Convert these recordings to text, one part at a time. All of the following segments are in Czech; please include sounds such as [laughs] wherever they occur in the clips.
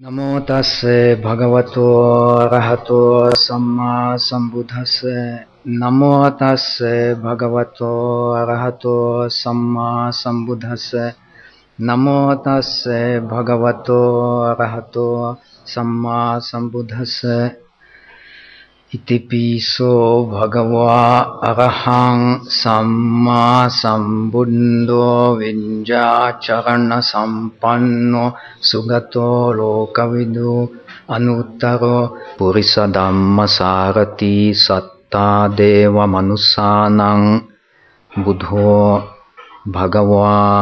නමෝ තස්ස භගවතෝ රහතෝ සම්මා සම්බුද්දස්ස නමෝ තස්ස භගවතෝ රහතෝ සම්මා සම්බුද්දස්ස නමෝ තස්ස භගවතෝ රහතෝ සම්මා සම්බුද්දස්ස ඉතිපිසෝ භගවා අරහං සම්මා සම්බුද්ධෝ විඤ්ජාචරණ සම්පන්නෝ සුගතෝ ලෝකවිදු අනුත්තරෝ පුරිස ධම්මසාරති සත්තා දේව මනුසානං බුද්ධෝ භගවා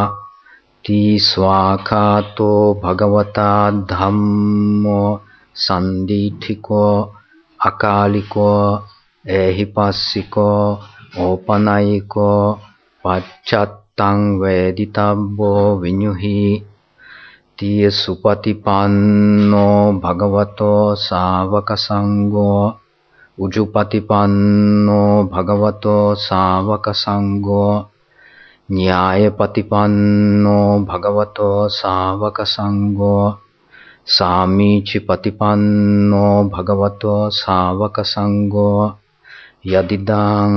තීස්වාකාතෝ භගවතා ධම්මෝ සන්දිඨිකෝ අකාලිකෝ එහිපස්සිකෝ ඕපනයිකෝ පච්චත්තං වේදිතබ්බෝ විඤ්ඤුහි තිය සුපතිපන්නෝ භගවතෝ ශාවක සංඝෝ උජුපතිපන්නෝ භගවතෝ ශාවක සංඝෝ ඥායපතිපන්නෝ භගවතෝ ශාවක සංඝෝ සාමීචි පතිපන්නෝ භගවතෝ ශාවක සංඝෝ යදිදාං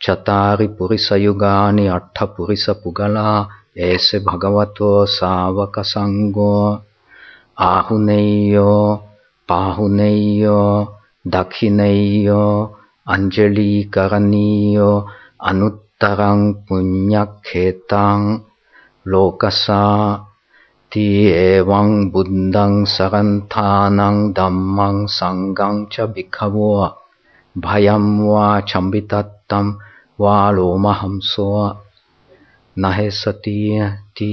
චතාරි පුරිසයුගානි අට්ඨ පුරිස පුගලා ඒස භගවතෝ ශාවක සංඝෝ ආහුනේයෝ පාහුනේයෝ දක්ෂිනේයෝ අංජලි කරණීයෝ අනුත්තරං පුඤ්ඤක්ඛේතං ලෝකසා ติเอวังบุญดังสกันทานังดัมมังสังกังจะบิขวัวายัมวาชัมบิตัตตัมวาโลมหัมสวะนะเหสติยติ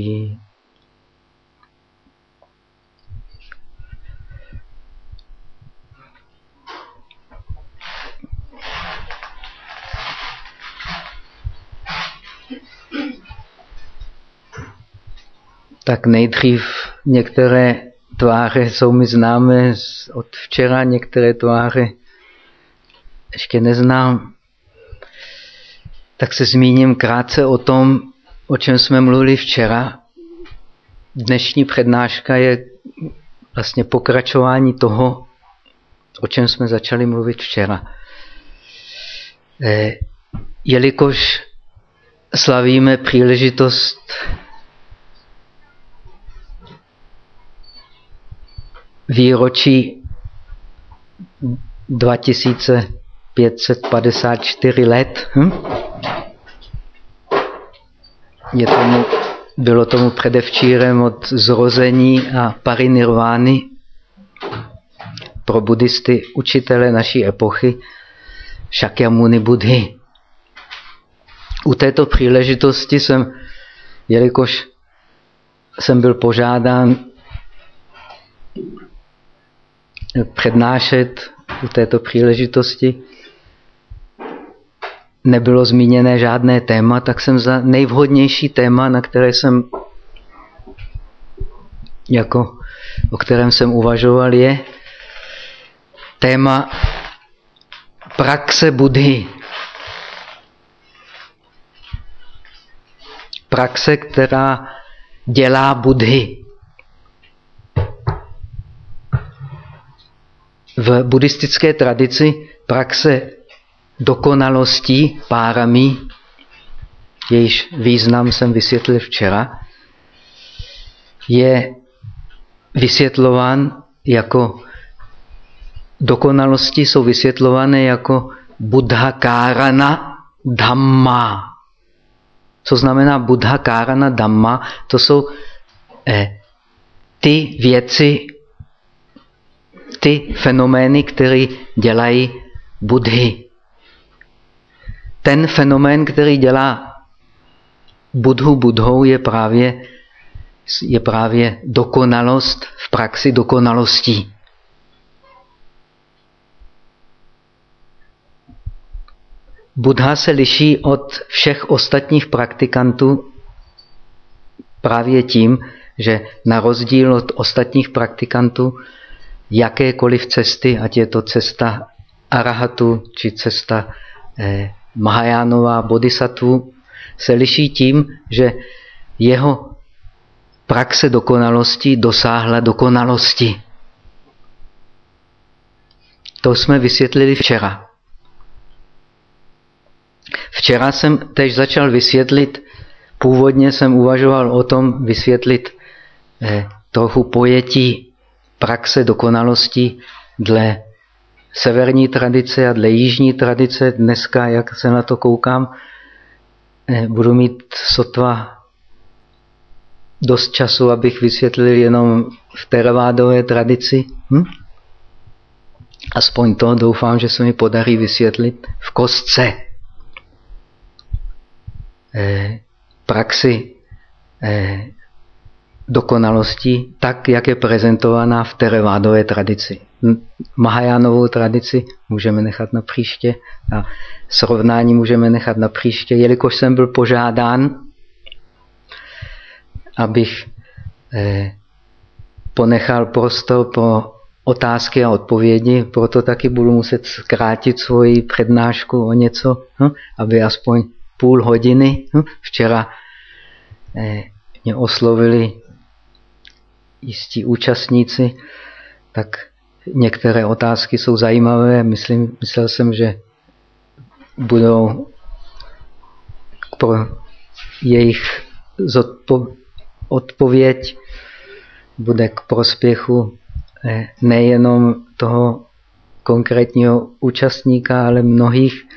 Tak nejdřív některé tváře jsou mi známé od včera, některé tváře ještě neznám. Tak se zmíním krátce o tom, o čem jsme mluvili včera. Dnešní přednáška je vlastně pokračování toho, o čem jsme začali mluvit včera. Jelikož slavíme příležitost výročí 2554 let. Hm? Je tomu, bylo tomu předevčírem od zrození a parinirvány pro buddhisty učitele naší epochy Shakyamuni Buddhy. U této příležitosti jsem, jelikož jsem byl požádán přednášet u této příležitosti, nebylo zmíněné žádné téma, tak jsem za nejvhodnější téma, na které jsem jako, o kterém jsem uvažoval, je téma praxe Budhy. Praxe, která dělá Budhy. V buddhistické tradici praxe dokonalostí párami, jejíž význam jsem vysvětlil včera, je vysvětlován jako dokonalosti jsou vysvětlované jako buddha kárana dhamma. Co znamená buddha kárana dhamma? To jsou eh, ty věci, ty fenomény, které dělají budhy. Ten fenomén, který dělá budhu budhou, je právě, je právě dokonalost v praxi dokonalostí. Buddha se liší od všech ostatních praktikantů právě tím, že na rozdíl od ostatních praktikantů jakékoliv cesty, ať je to cesta arahatu či cesta eh, Mahajánová bodhisattva, se liší tím, že jeho praxe dokonalosti dosáhla dokonalosti. To jsme vysvětlili včera. Včera jsem tež začal vysvětlit, původně jsem uvažoval o tom vysvětlit eh, trochu pojetí praxe dokonalosti dle severní tradice a dle jižní tradice. Dneska, jak se na to koukám, eh, budu mít sotva dost času, abych vysvětlil jenom v teravádové tradici. Hm? Aspoň to doufám, že se mi podarí vysvětlit v kostce. Eh, praxi eh, dokonalosti tak, jak je prezentovaná v terevádové tradici. Mahajánovou tradici můžeme nechat na příště a srovnání můžeme nechat na příště, jelikož jsem byl požádán, abych eh, ponechal prostor pro otázky a odpovědi, proto taky budu muset zkrátit svoji přednášku o něco, hm, aby aspoň půl hodiny. Hm, včera eh, mě oslovili jistí účastníci, tak některé otázky jsou zajímavé. Myslím, myslel jsem, že budou pro jejich odpověď bude k prospěchu eh, nejenom toho konkrétního účastníka, ale mnohých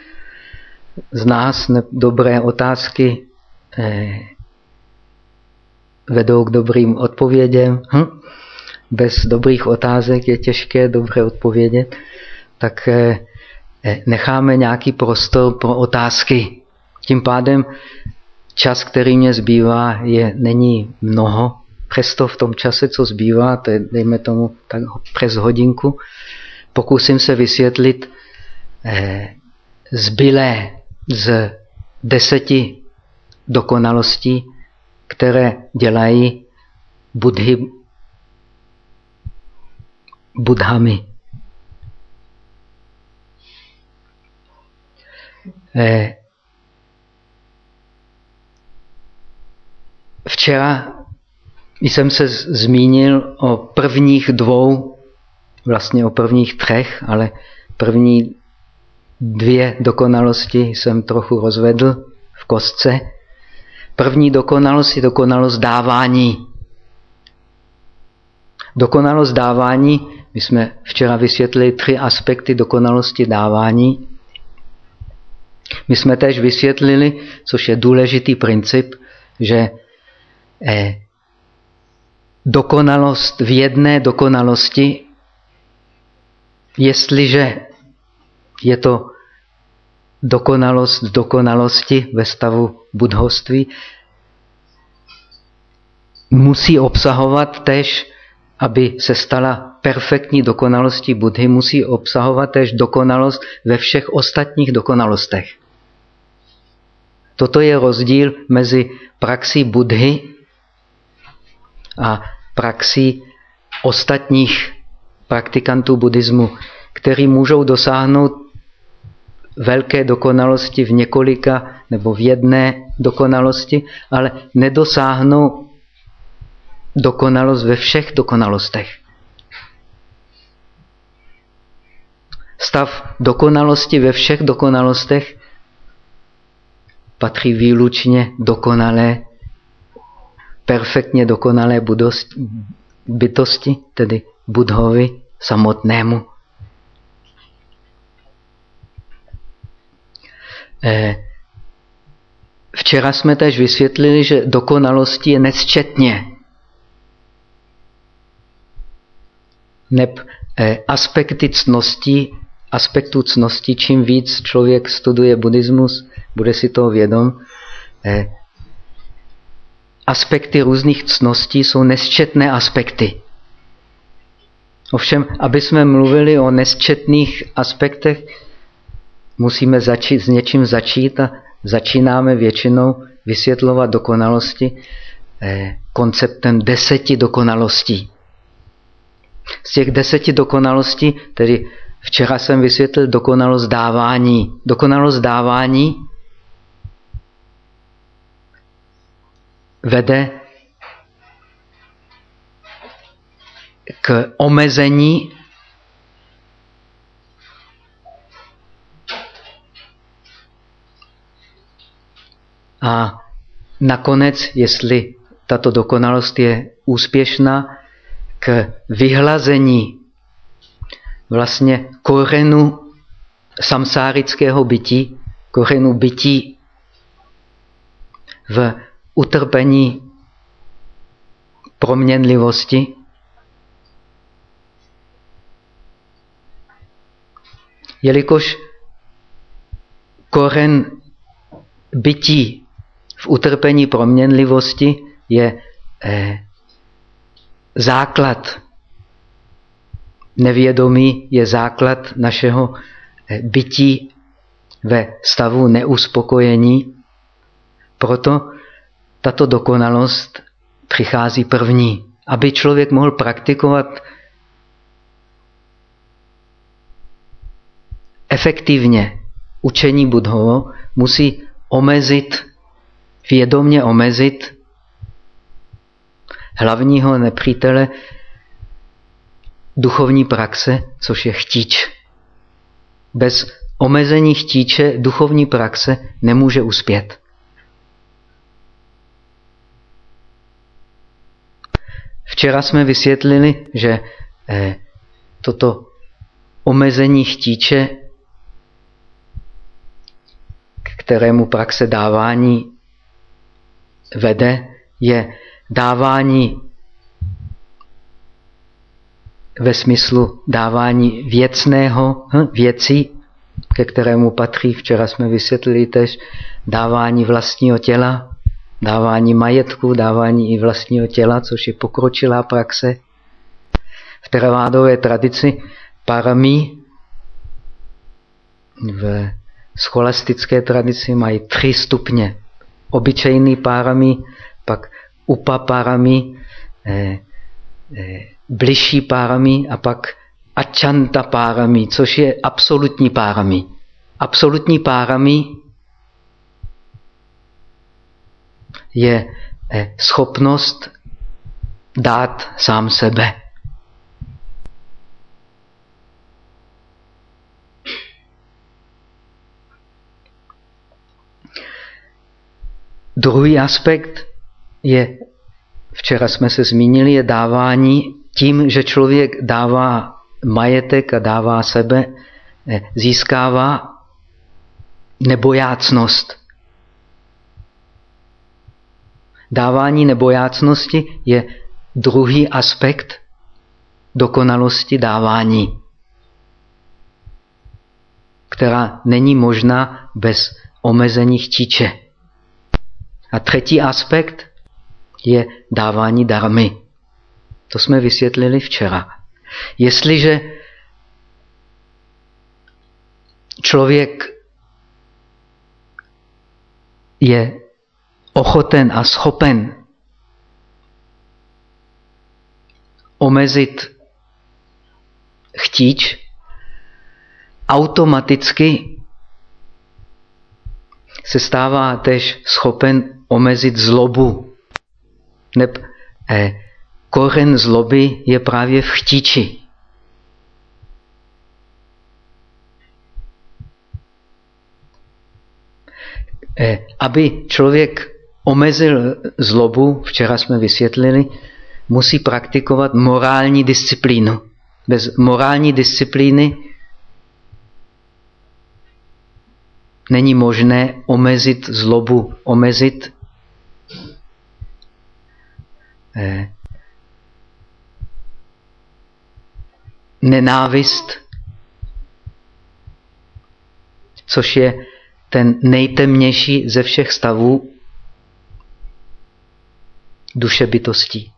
z nás dobré otázky eh, vedou k dobrým odpovědem. Hm? Bez dobrých otázek je těžké dobře odpovědět. Tak eh, eh, necháme nějaký prostor pro otázky. Tím pádem čas, který mě zbývá, je, není mnoho. Přesto v tom čase, co zbývá, to je, dejme tomu tak přes hodinku, pokusím se vysvětlit eh, zbylé z deseti dokonalostí, které dělají budhy budhami. Eh, včera jsem se zmínil o prvních dvou, vlastně o prvních třech, ale první dvě dokonalosti jsem trochu rozvedl v kostce. První dokonalost je dokonalost dávání. Dokonalost dávání, my jsme včera vysvětlili tři aspekty dokonalosti dávání. My jsme též vysvětlili, což je důležitý princip, že eh, dokonalost v jedné dokonalosti, jestliže je to dokonalost dokonalosti ve stavu budhoství, musí obsahovat tež, aby se stala perfektní dokonalostí Budhy, musí obsahovat tež dokonalost ve všech ostatních dokonalostech. Toto je rozdíl mezi praxí Budhy a praxí ostatních praktikantů buddhismu, kteří můžou dosáhnout velké dokonalosti v několika nebo v jedné dokonalosti, ale nedosáhnou dokonalost ve všech dokonalostech. Stav dokonalosti ve všech dokonalostech patří výlučně dokonalé, perfektně dokonalé bytosti, tedy budhovi samotnému. Včera jsme tež vysvětlili, že dokonalosti je nesčetně. Neb eh, aspekty cnosti, aspektů cnosti, čím víc člověk studuje buddhismus, bude si toho vědom, eh, aspekty různých cností jsou nesčetné aspekty. Ovšem, aby jsme mluvili o nesčetných aspektech, musíme začít s něčím začít a začínáme většinou vysvětlovat dokonalosti eh, konceptem deseti dokonalostí. Z těch deseti dokonalostí, tedy včera jsem vysvětlil dokonalost dávání. Dokonalost dávání vede k omezení A nakonec, jestli tato dokonalost je úspěšná, k vyhlazení vlastně korenu samsárického bytí, korenu bytí v utrpení proměnlivosti, jelikož koren bytí v utrpení proměnlivosti je eh, základ nevědomí, je základ našeho eh, bytí ve stavu neuspokojení. Proto tato dokonalost přichází první. Aby člověk mohl praktikovat efektivně učení Budhovo, musí omezit, vědomně omezit hlavního nepřítele duchovní praxe, což je chtíč. Bez omezení chtíče duchovní praxe nemůže uspět. Včera jsme vysvětlili, že eh, toto omezení chtíče, kterému praxe dávání vede, je dávání ve smyslu dávání věcného, hm, věcí, ke kterému patří, včera jsme vysvětlili tež, dávání vlastního těla, dávání majetku, dávání i vlastního těla, což je pokročilá praxe. V teravádové tradici parami v scholastické tradici mají tři stupně. Obyčejný párami, pak upa párami, eh, eh, bližší párami a pak ačanta párami, což je absolutní párami. Absolutní párami je eh, schopnost dát sám sebe. Druhý aspekt je, včera jsme se zmínili, je dávání tím, že člověk dává majetek a dává sebe, eh, získává nebojácnost. Dávání nebojácnosti je druhý aspekt dokonalosti dávání, která není možná bez omezení chtíče. A třetí aspekt je dávání darmy. To jsme vysvětlili včera. Jestliže člověk je ochoten a schopen omezit chtíč, automaticky se stává tež schopen omezit zlobu. Neb, eh, koren zloby je právě v chtíči. Eh, aby člověk omezil zlobu, včera jsme vysvětlili, musí praktikovat morální disciplínu. Bez morální disciplíny není možné omezit zlobu, omezit eh, nenávist, což je ten nejtemnější ze všech stavů duše bytostí.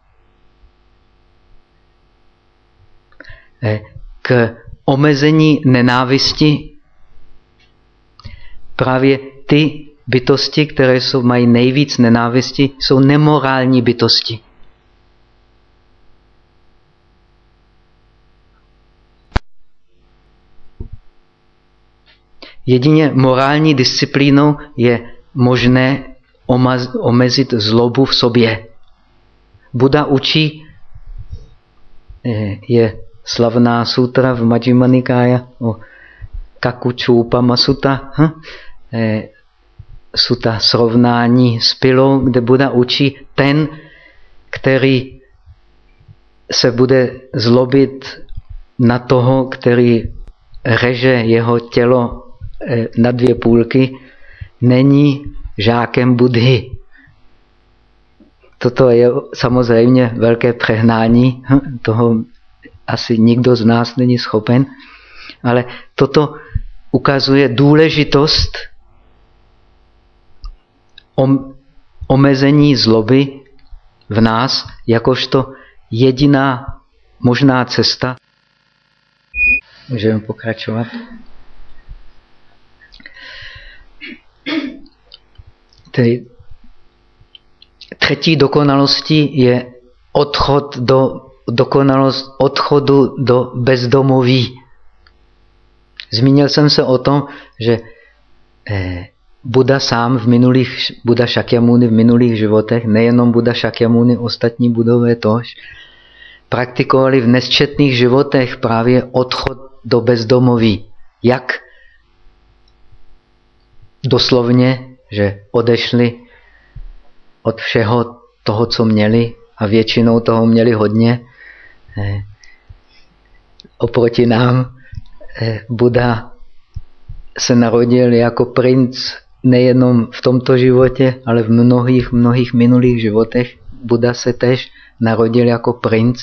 Eh, k omezení nenávisti právě ty bytosti, které jsou, mají nejvíc nenávisti, jsou nemorální bytosti. Jedině morální disciplínou je možné omezit zlobu v sobě. Buda učí, eh, je slavná sutra v Majjhima Nikaya o Kakučupa Masuta. Hm? Eh, suta srovnání s pilou, kde Buda učí ten, který se bude zlobit na toho, který reže jeho tělo eh, na dvě půlky, není žákem Budhy. Toto je samozřejmě velké přehnání, toho asi nikdo z nás není schopen, ale toto ukazuje důležitost omezení zloby v nás jakožto jediná možná cesta. Můžeme pokračovat. Tedy třetí dokonalostí je odchod do dokonalost odchodu do bezdomoví. Zmínil jsem se o tom, že eh, Buda sám v minulých, Buda Shakyamuni v minulých životech, nejenom Buda Shakyamuni, ostatní budové tož, praktikovali v nesčetných životech právě odchod do bezdomoví. Jak doslovně, že odešli od všeho toho, co měli a většinou toho měli hodně. Eh, oproti nám eh, Buda se narodil jako princ nejenom v tomto životě, ale v mnohých, mnohých minulých životech. Buda se tež narodil jako princ.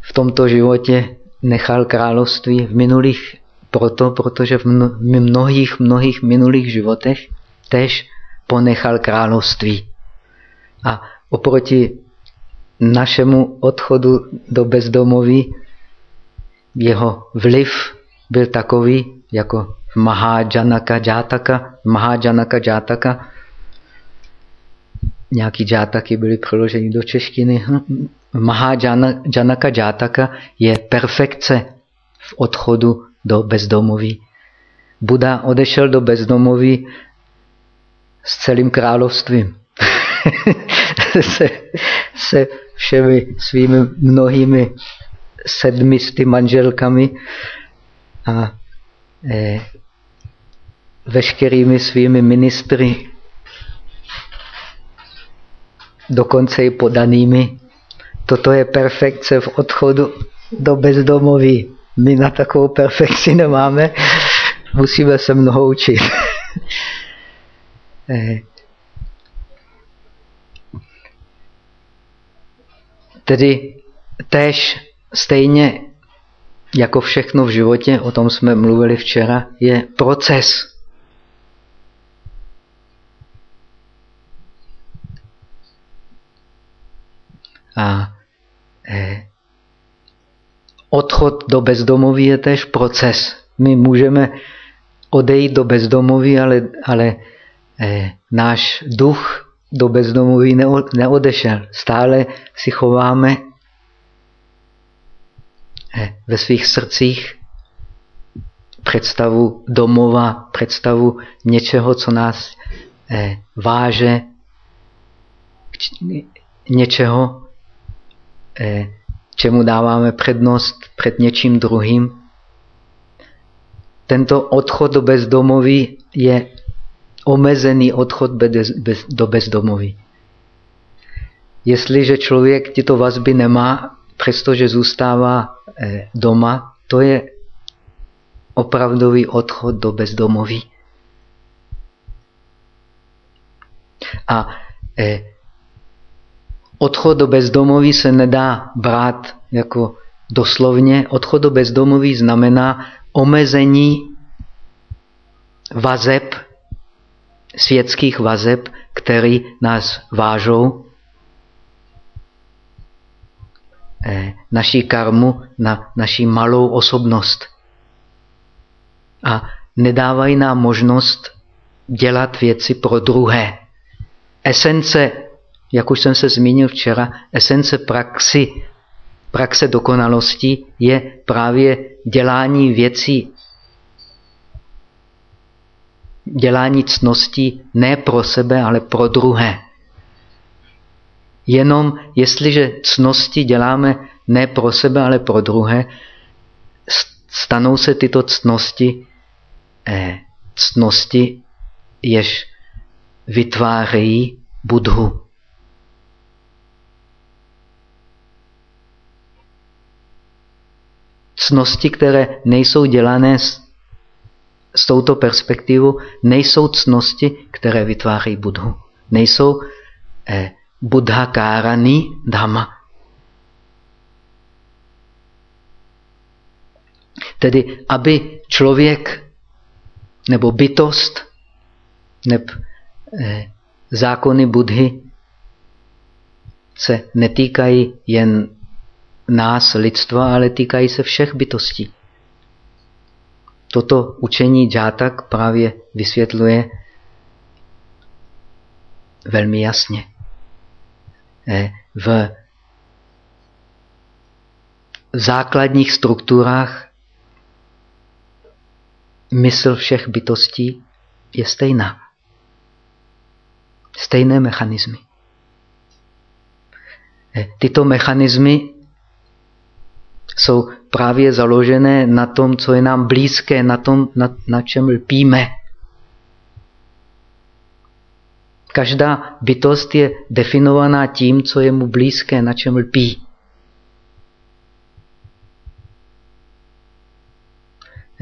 V tomto životě nechal království v minulých proto, protože v mnohých, mnohých minulých životech tež ponechal království. A oproti našemu odchodu do bezdomoví jeho vliv byl takový, jako v Mahajanaka Jataka, Mahajanaka Jataka, nějaký džátaky byly přeloženy do češtiny. Mahajanaka Jataka je perfekce v odchodu do bezdomoví. Buda odešel do bezdomoví s celým královstvím. [laughs] se, se všemi svými mnohými sedmisty manželkami a eh, veškerými svými ministry, dokonce i podanými. Toto je perfekce v odchodu do bezdomoví. My na takovou perfekci nemáme, musíme se mnoho učit. [laughs] Eh, tedy též stejně jako všechno v životě, o tom jsme mluvili včera, je proces. A eh, odchod do bezdomoví je tež proces. My můžeme odejít do bezdomoví, ale, ale eh, náš duch do bezdomoví neodešel. Stále si chováme eh, ve svých srdcích představu domova, představu něčeho, co nás eh, váže, něčeho, eh, čemu dáváme přednost před něčím druhým. Tento odchod do bezdomoví je omezený odchod do bezdomoví. Jestliže člověk tyto vazby nemá, přestože zůstává eh, doma, to je opravdový odchod do bezdomoví. A eh, odchod do bezdomoví se nedá brát jako doslovně. Odchod do bezdomoví znamená omezení vazeb světských vazeb, které nás vážou, eh, naší karmu na naší malou osobnost. A nedávají nám možnost dělat věci pro druhé. Esence, jak už jsem se zmínil včera, esence praxi, praxe dokonalosti je právě dělání věcí dělání cností ne pro sebe, ale pro druhé. Jenom jestliže cnosti děláme ne pro sebe, ale pro druhé, stanou se tyto cnosti, eh, cnosti, jež vytvářejí budhu. Cnosti, které nejsou dělané s, s touto perspektivou, nejsou cnosti, které vytvářejí budhu. Nejsou eh, buddhakárani dhamma. Tedy, aby člověk nebo bytost nebo eh, zákony Budhy se netýkají jen nás, lidstva, ale týkají se všech bytostí. Toto učení džátak právě vysvětluje velmi jasně. Eh, v základních strukturách mysl všech bytostí je stejná. Stejné mechanismy. Eh, tyto mechanismy jsou právě založené na tom, co je nám blízké, na tom, na, na čem lpíme. Každá bytost je definovaná tím, co je mu blízké, na čem lpí.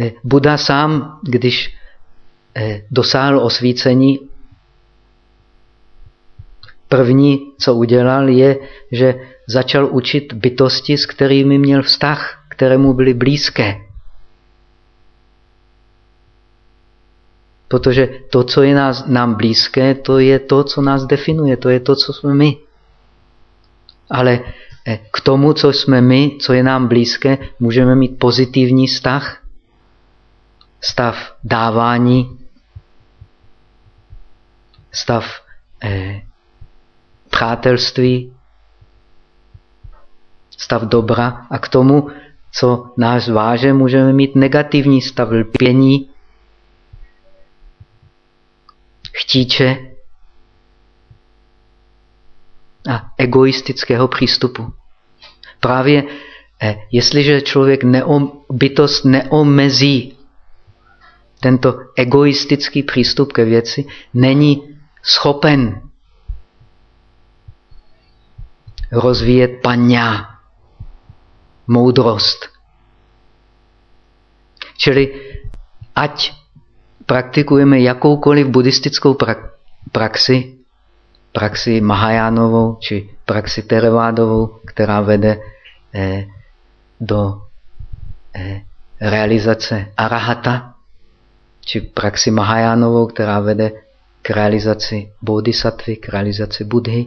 Eh, Buda sám, když eh, dosáhl osvícení, první, co udělal, je, že začal učit bytosti, s kterými měl vztah, které mu byly blízké. Protože to, co je nás, nám blízké, to je to, co nás definuje, to je to, co jsme my. Ale eh, k tomu, co jsme my, co je nám blízké, můžeme mít pozitivní vztah, stav dávání, stav eh, přátelství, stav dobra a k tomu, co nás váže, můžeme mít negativní stav lpění, chtíče a egoistického přístupu. Právě eh, jestliže člověk neom, bytost neomezí tento egoistický přístup ke věci, není schopen rozvíjet paňá, moudrost. Čili ať praktikujeme jakoukoliv buddhistickou praxi, praxi Mahajánovou či praxi Terevádovou, která vede eh, do eh, realizace arahata, či praxi Mahajánovou, která vede k realizaci bodhisattvy, k realizaci Budhy.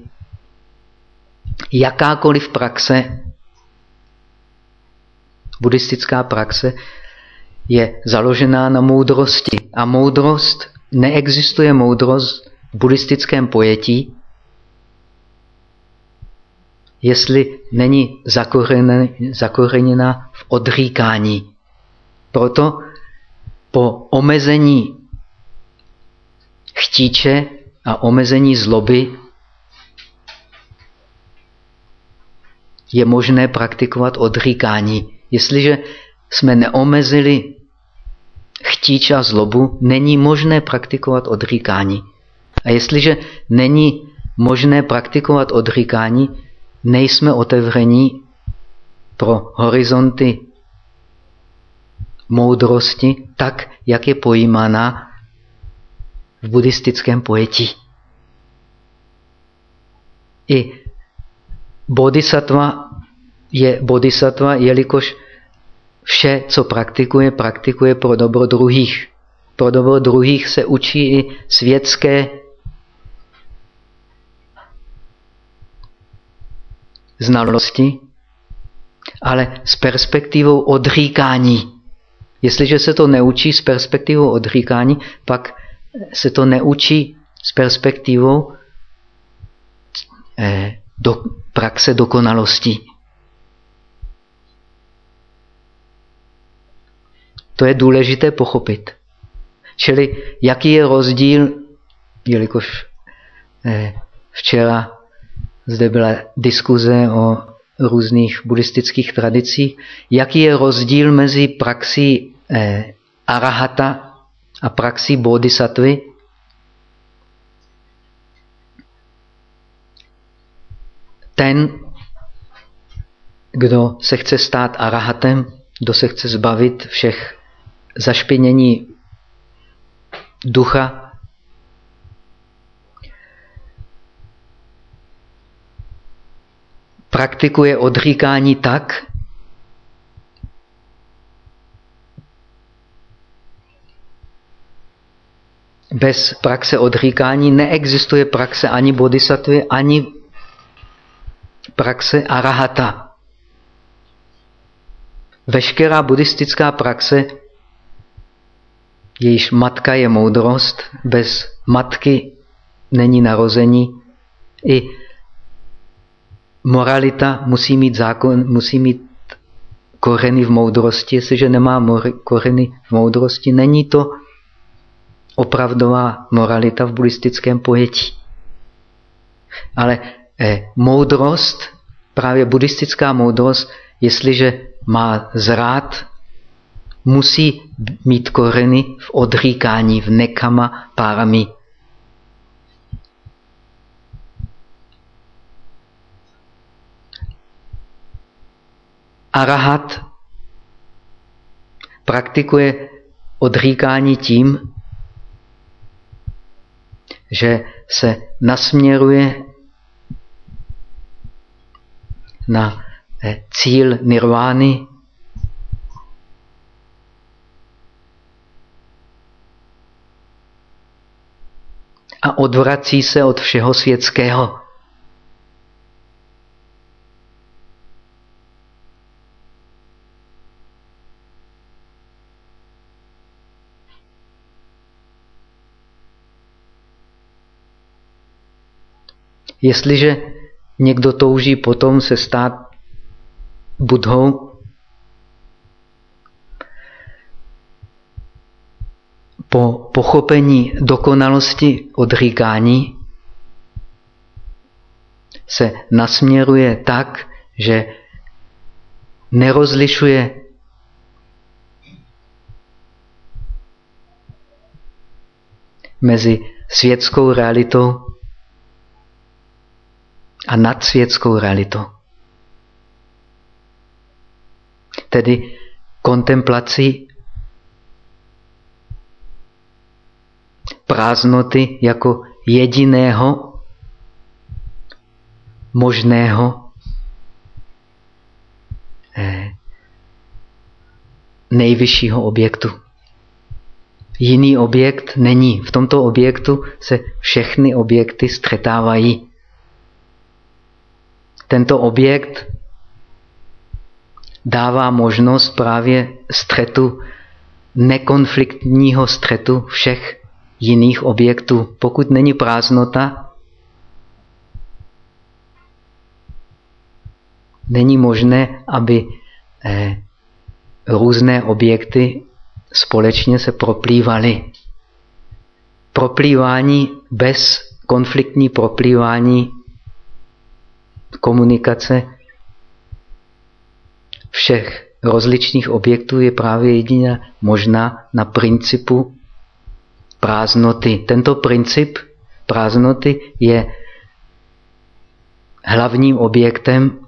Jakákoliv praxe, buddhistická praxe, je založená na moudrosti. A moudrost, neexistuje moudrost v buddhistickém pojetí, jestli není zakořeněna v odříkání. Proto po omezení chtíče a omezení zloby je možné praktikovat odříkání. Jestliže jsme neomezili chtíč a zlobu, není možné praktikovat odříkání. A jestliže není možné praktikovat odříkání, nejsme otevření pro horizonty moudrosti tak, jak je pojímána v buddhistickém pojetí. I bodhisattva je bodhisattva, jelikož vše, co praktikuje, praktikuje pro dobro druhých. Pro dobro druhých se učí i světské znalosti, ale s perspektivou odříkání. Jestliže se to neučí s perspektivou odříkání, pak se to neučí s perspektivou eh, do praxe dokonalosti. To je důležité pochopit. Čili jaký je rozdíl, jelikož eh, včera zde byla diskuze o různých buddhistických tradicích, jaký je rozdíl mezi praxí eh, arahata a praxí bodhisattvy, ten, kdo se chce stát arahatem, kdo se chce zbavit všech zašpinění ducha, praktikuje odříkání tak, bez praxe odříkání neexistuje praxe ani bodhisattvy, ani praxe arahata. Veškerá buddhistická praxe, jejíž matka je moudrost, bez matky není narození. I moralita musí mít zákon, musí mít koreny v moudrosti. Jestliže nemá koreny v moudrosti, není to opravdová moralita v buddhistickém pojetí. Ale eh, moudrost, právě buddhistická moudrost, jestliže má zrát, musí mít koreny v odříkání, v nekama párami. Arahat praktikuje odříkání tím, že se nasměruje na eh, cíl nirvány, a odvrací se od všeho světského. Jestliže někdo touží potom se stát budhou, po pochopení dokonalosti odříkání se nasměruje tak, že nerozlišuje mezi světskou realitou a nadsvětskou realitou. Tedy kontemplaci prázdnoty jako jediného možného eh, nejvyššího objektu. Jiný objekt není. V tomto objektu se všechny objekty střetávají. Tento objekt dává možnost právě střetu, nekonfliktního střetu všech jiných objektů. Pokud není prázdnota, není možné, aby eh, různé objekty společně se proplývaly. Proplývání bez konfliktní proplývání komunikace všech rozličných objektů je právě jedině možná na principu prázdnoty. Tento princip prázdnoty je hlavním objektem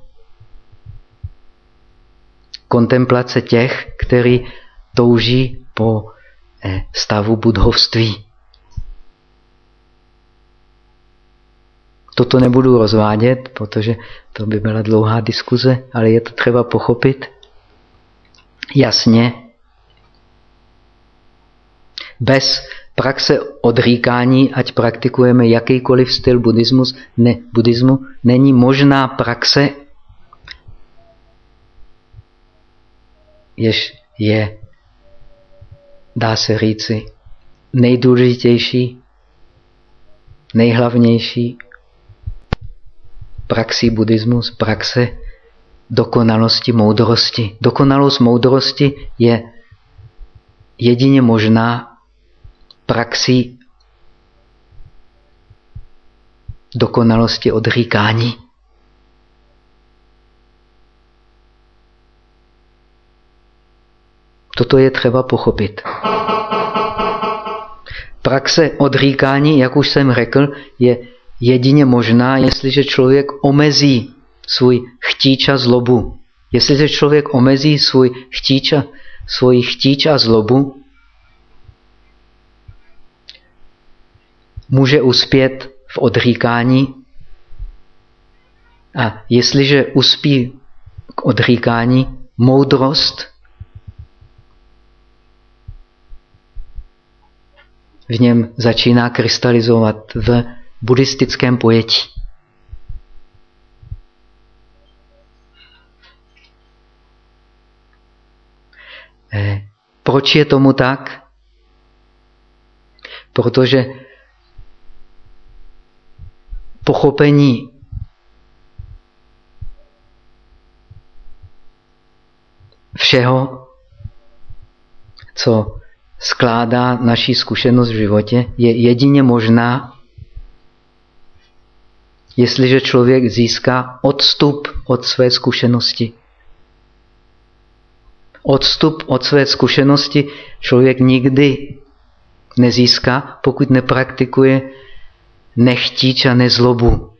kontemplace těch, kteří touží po eh, stavu budhovství. Toto nebudu rozvádět, protože to by byla dlouhá diskuze, ale je to třeba pochopit jasně. Bez praxe odříkání, ať praktikujeme jakýkoliv styl buddhismus, ne, buddhismu, není možná praxe, jež je, dá se říci, nejdůležitější, nejhlavnější praxí buddhismus, praxe dokonalosti moudrosti. Dokonalost moudrosti je jedině možná praxí dokonalosti odříkání. Toto je třeba pochopit. Praxe odříkání, jak už jsem řekl, je jedině možná, jestliže člověk omezí svůj chtíč a zlobu. Jestliže člověk omezí svůj chtíč a, svůj chtíč a zlobu, může uspět v odříkání. A jestliže uspí k odříkání, moudrost v něm začíná krystalizovat v buddhistickém pojetí. Eh, proč je tomu tak? Protože pochopení všeho, co skládá naší zkušenost v životě, je jedině možná, jestliže člověk získá odstup od své zkušenosti. Odstup od své zkušenosti člověk nikdy nezíská, pokud nepraktikuje nechtíč a nezlobu.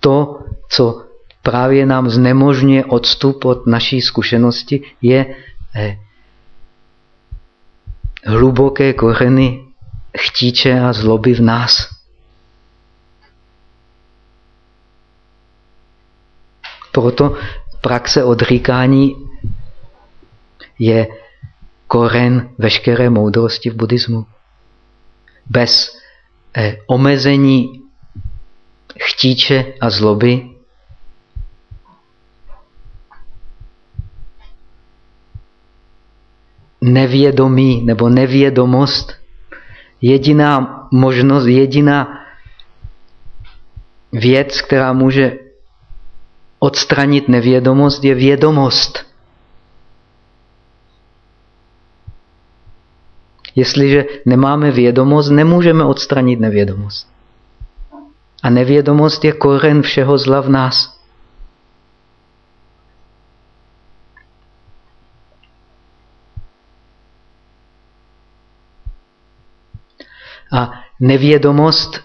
To, co právě nám znemožňuje odstup od naší zkušenosti, je eh, hluboké kořeny chtíče a zloby v nás. Proto praxe odříkání je koren veškeré moudrosti v buddhismu. Bez eh, omezení chtíče a zloby nevědomí nebo nevědomost, jediná možnost, jediná věc, která může odstranit nevědomost, je vědomost. Jestliže nemáme vědomost, nemůžeme odstranit nevědomost. A nevědomost je koren všeho zla v nás. A nevědomost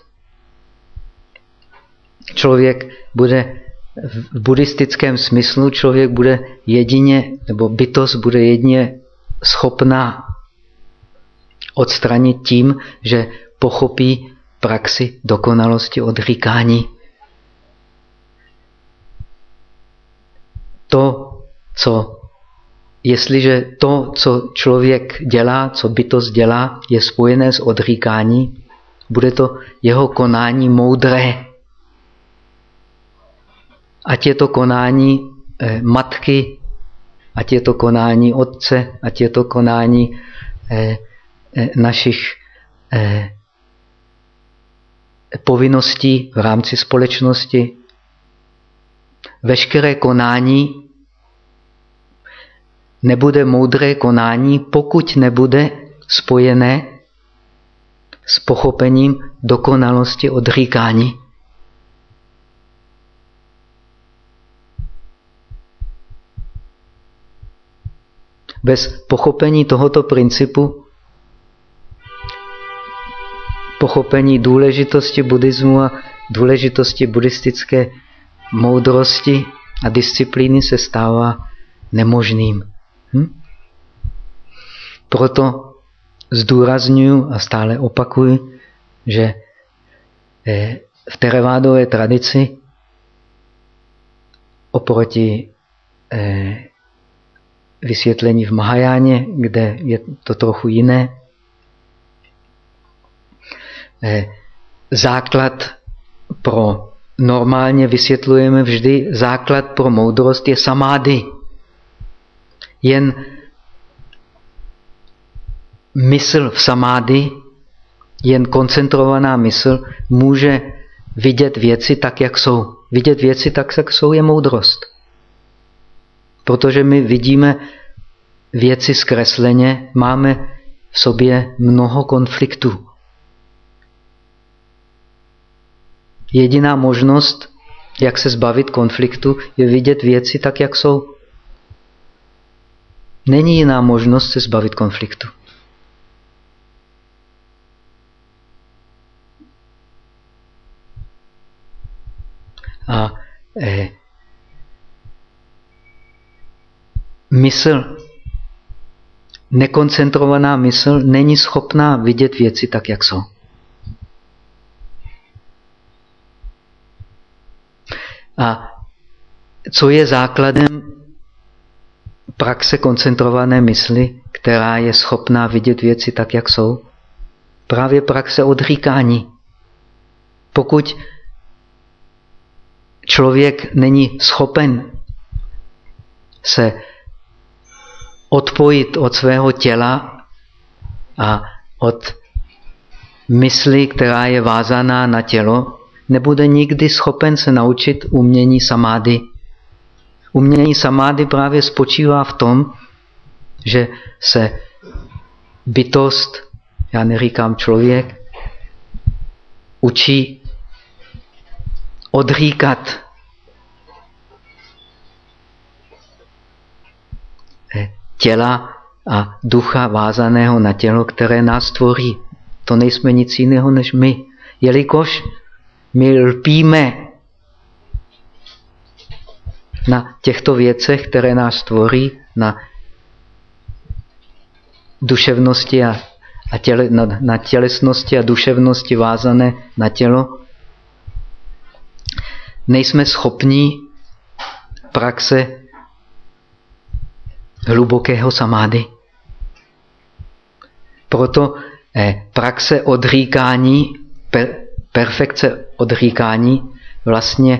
člověk bude v buddhistickém smyslu člověk bude jedině, nebo bytost bude jedině schopná odstranit tím, že pochopí praxi dokonalosti odříkání. To, co jestliže to, co člověk dělá, co bytost dělá, je spojené s odříkání, bude to jeho konání moudré. Ať je to konání eh, matky, ať je to konání otce, ať je to konání eh, našich eh, povinností v rámci společnosti. Veškeré konání nebude moudré konání, pokud nebude spojené s pochopením dokonalosti odříkání. Bez pochopení tohoto principu, pochopení důležitosti buddhismu a důležitosti buddhistické moudrosti a disciplíny se stává nemožným. Hm? Proto zdůraznuju a stále opakuju, že eh, v teravádové tradici oproti eh, vysvětlení v Mahajáně, kde je to trochu jiné, základ pro normálně vysvětlujeme vždy, základ pro moudrost je samády. Jen mysl v samády, jen koncentrovaná mysl může vidět věci tak, jak jsou. Vidět věci tak, jak jsou, je moudrost. Protože my vidíme věci zkresleně, máme v sobě mnoho konfliktů. Jediná možnost, jak se zbavit konfliktu, je vidět věci tak, jak jsou. Není jiná možnost se zbavit konfliktu. A eh, mysl, nekoncentrovaná mysl není schopná vidět věci tak, jak jsou. A co je základem praxe koncentrované mysli, která je schopná vidět věci tak, jak jsou? Právě praxe odříkání. Pokud člověk není schopen se odpojit od svého těla a od mysli, která je vázaná na tělo, nebude nikdy schopen se naučit umění samády. Umění samády právě spočívá v tom, že se bytost, já neříkám člověk, učí odříkat těla a ducha vázaného na tělo, které nás tvoří. To nejsme nic jiného než my. Jelikož my lpíme na těchto věcech, které nás tvoří, na duševnosti a, a těle, na, na tělesnosti a duševnosti vázané na tělo, nejsme schopni praxe hlubokého samády. Proto eh, praxe odříkání, perfekce odříkání vlastně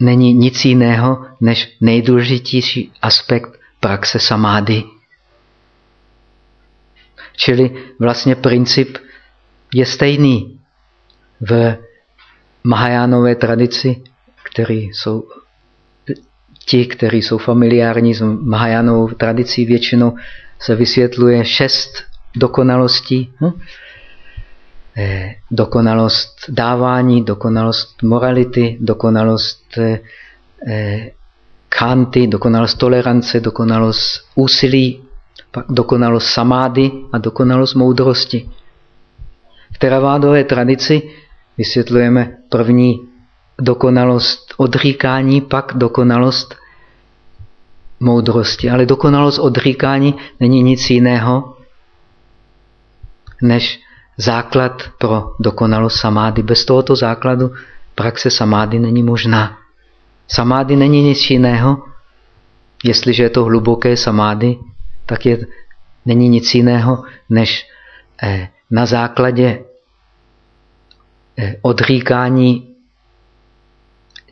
není nic jiného než nejdůležitější aspekt praxe samády. Čili vlastně princip je stejný v Mahajánové tradici, který jsou ti, kteří jsou familiární s Mahajánovou tradicí, většinou se vysvětluje šest dokonalostí. Hm? Eh, dokonalost dávání, dokonalost morality, dokonalost eh, eh, kanty, dokonalost tolerance, dokonalost úsilí, dokonalost samády a dokonalost moudrosti. V teravádové tradici vysvětlujeme první dokonalost odříkání, pak dokonalost moudrosti. Ale dokonalost odříkání není nic jiného, než základ pro dokonalost samády. Bez tohoto základu praxe samády není možná. Samády není nic jiného, jestliže je to hluboké samády, tak je, není nic jiného, než eh, na základě eh, odříkání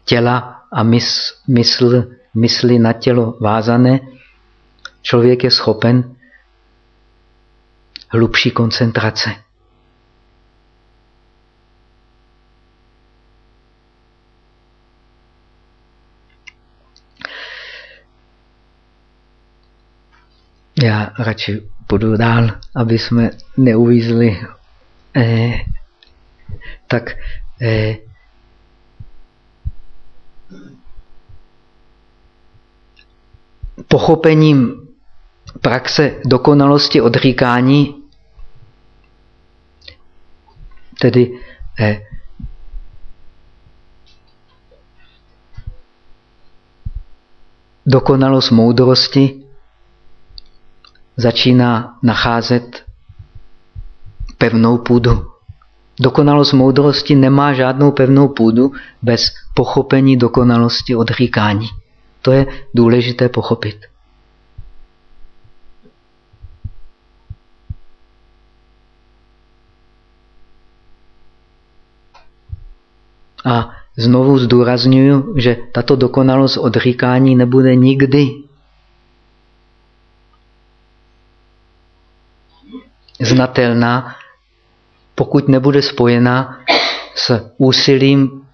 těla a mysl, mysl, mysli na tělo vázané, člověk je schopen hlubší koncentrace. Radši půjdu dál, aby jsme neuvízli. Eh, tak eh, pochopením praxe dokonalosti odříkání, tedy eh, dokonalost moudrosti začíná nacházet pevnou půdu. Dokonalost moudrosti nemá žádnou pevnou půdu bez pochopení dokonalosti odříkání. To je důležité pochopit. A znovu zdůraznuju, že tato dokonalost odříkání nebude nikdy znatelná, pokud nebude spojena s úsilím,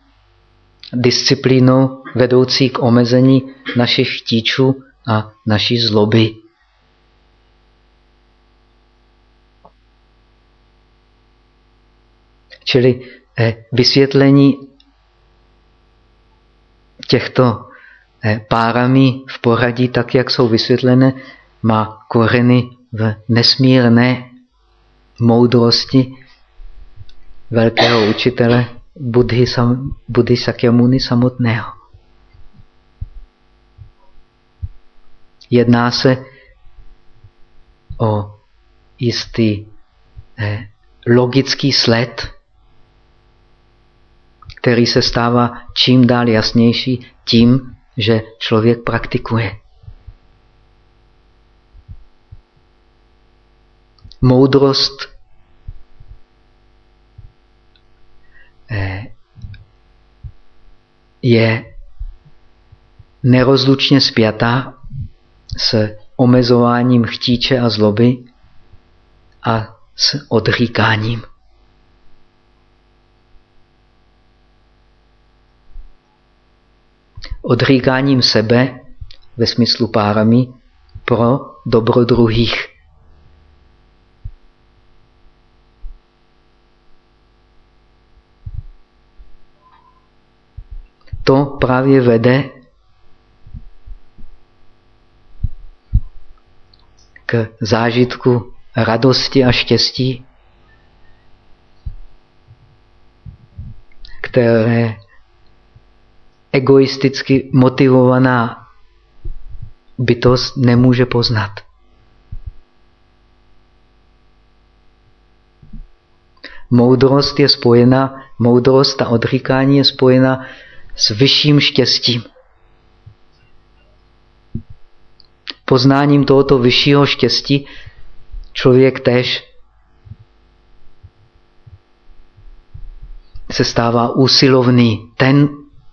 disciplínou vedoucí k omezení našich chtíčů a naší zloby. Čili eh, vysvětlení těchto eh, párami v poradí, tak jak jsou vysvětlené, má koreny v nesmírné moudrosti velkého učitele Budhy, sam, Sakyamuni samotného. Jedná se o jistý eh, logický sled, který se stává čím dál jasnější tím, že člověk praktikuje. Moudrost eh, je nerozlučně spjatá s omezováním chtíče a zloby a s odříkáním. Odříkáním sebe ve smyslu párami pro dobro druhých. To právě vede k zážitku radosti a štěstí, které egoisticky motivovaná bytost nemůže poznat. Moudrost je spojena, moudrost a odříkání je spojena s vyšším štěstím. Poznáním tohoto vyššího štěstí člověk tež se stává úsilovný. Ten,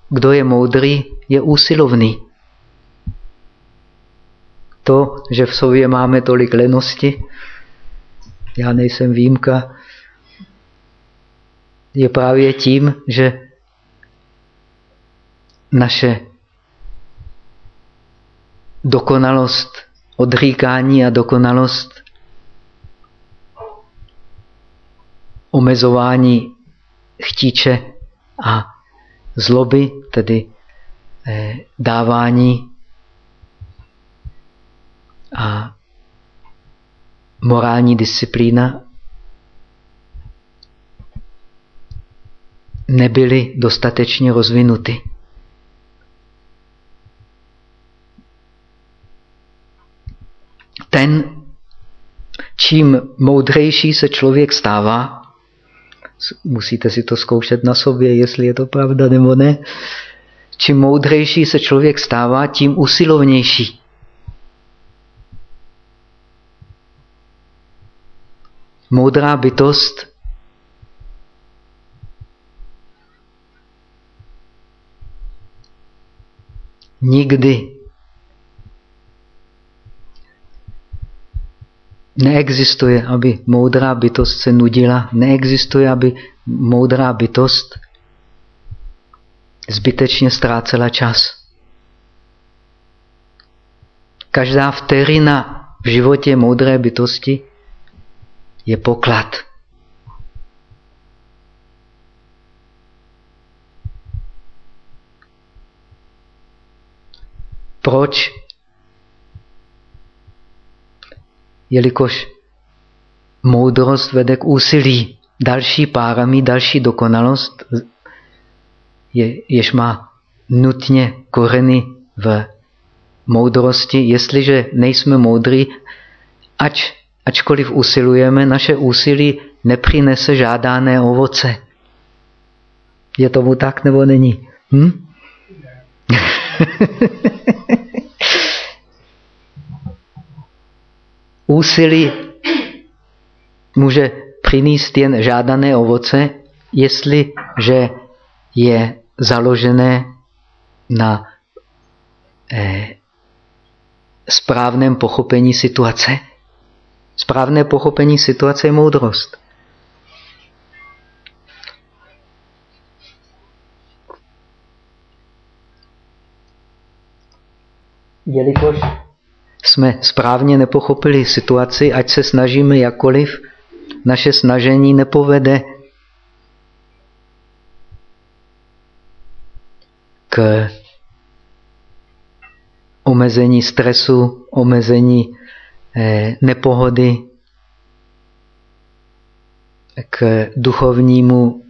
kdo je moudrý, je úsilovný. To, že v sobě máme tolik lenosti, já nejsem výjimka, je právě tím, že naše dokonalost odříkání a dokonalost omezování chtíče a zloby, tedy eh, dávání a morální disciplína nebyly dostatečně rozvinuty. Ten, čím moudřejší se člověk stává, musíte si to zkoušet na sobě, jestli je to pravda nebo ne, čím moudřejší se člověk stává, tím usilovnější. Moudrá bytost nikdy Neexistuje, aby moudrá bytost se nudila. Neexistuje, aby moudrá bytost zbytečně ztrácela čas. Každá vteřina v životě moudré bytosti je poklad. Proč jelikož moudrost vede k úsilí. Další párami, další dokonalost, je, jež má nutně koreny v moudrosti. Jestliže nejsme moudrý, ač, ačkoliv usilujeme, naše úsilí nepřinese žádané ovoce. Je tomu tak nebo není? Hm? [laughs] úsilí může přinést jen žádané ovoce, jestliže je založené na eh, správném pochopení situace. Správné pochopení situace je moudrost. Jelikož jsme správně nepochopili situaci, ať se snažíme jakoliv, naše snažení nepovede k omezení stresu, omezení eh, nepohody, k duchovnímu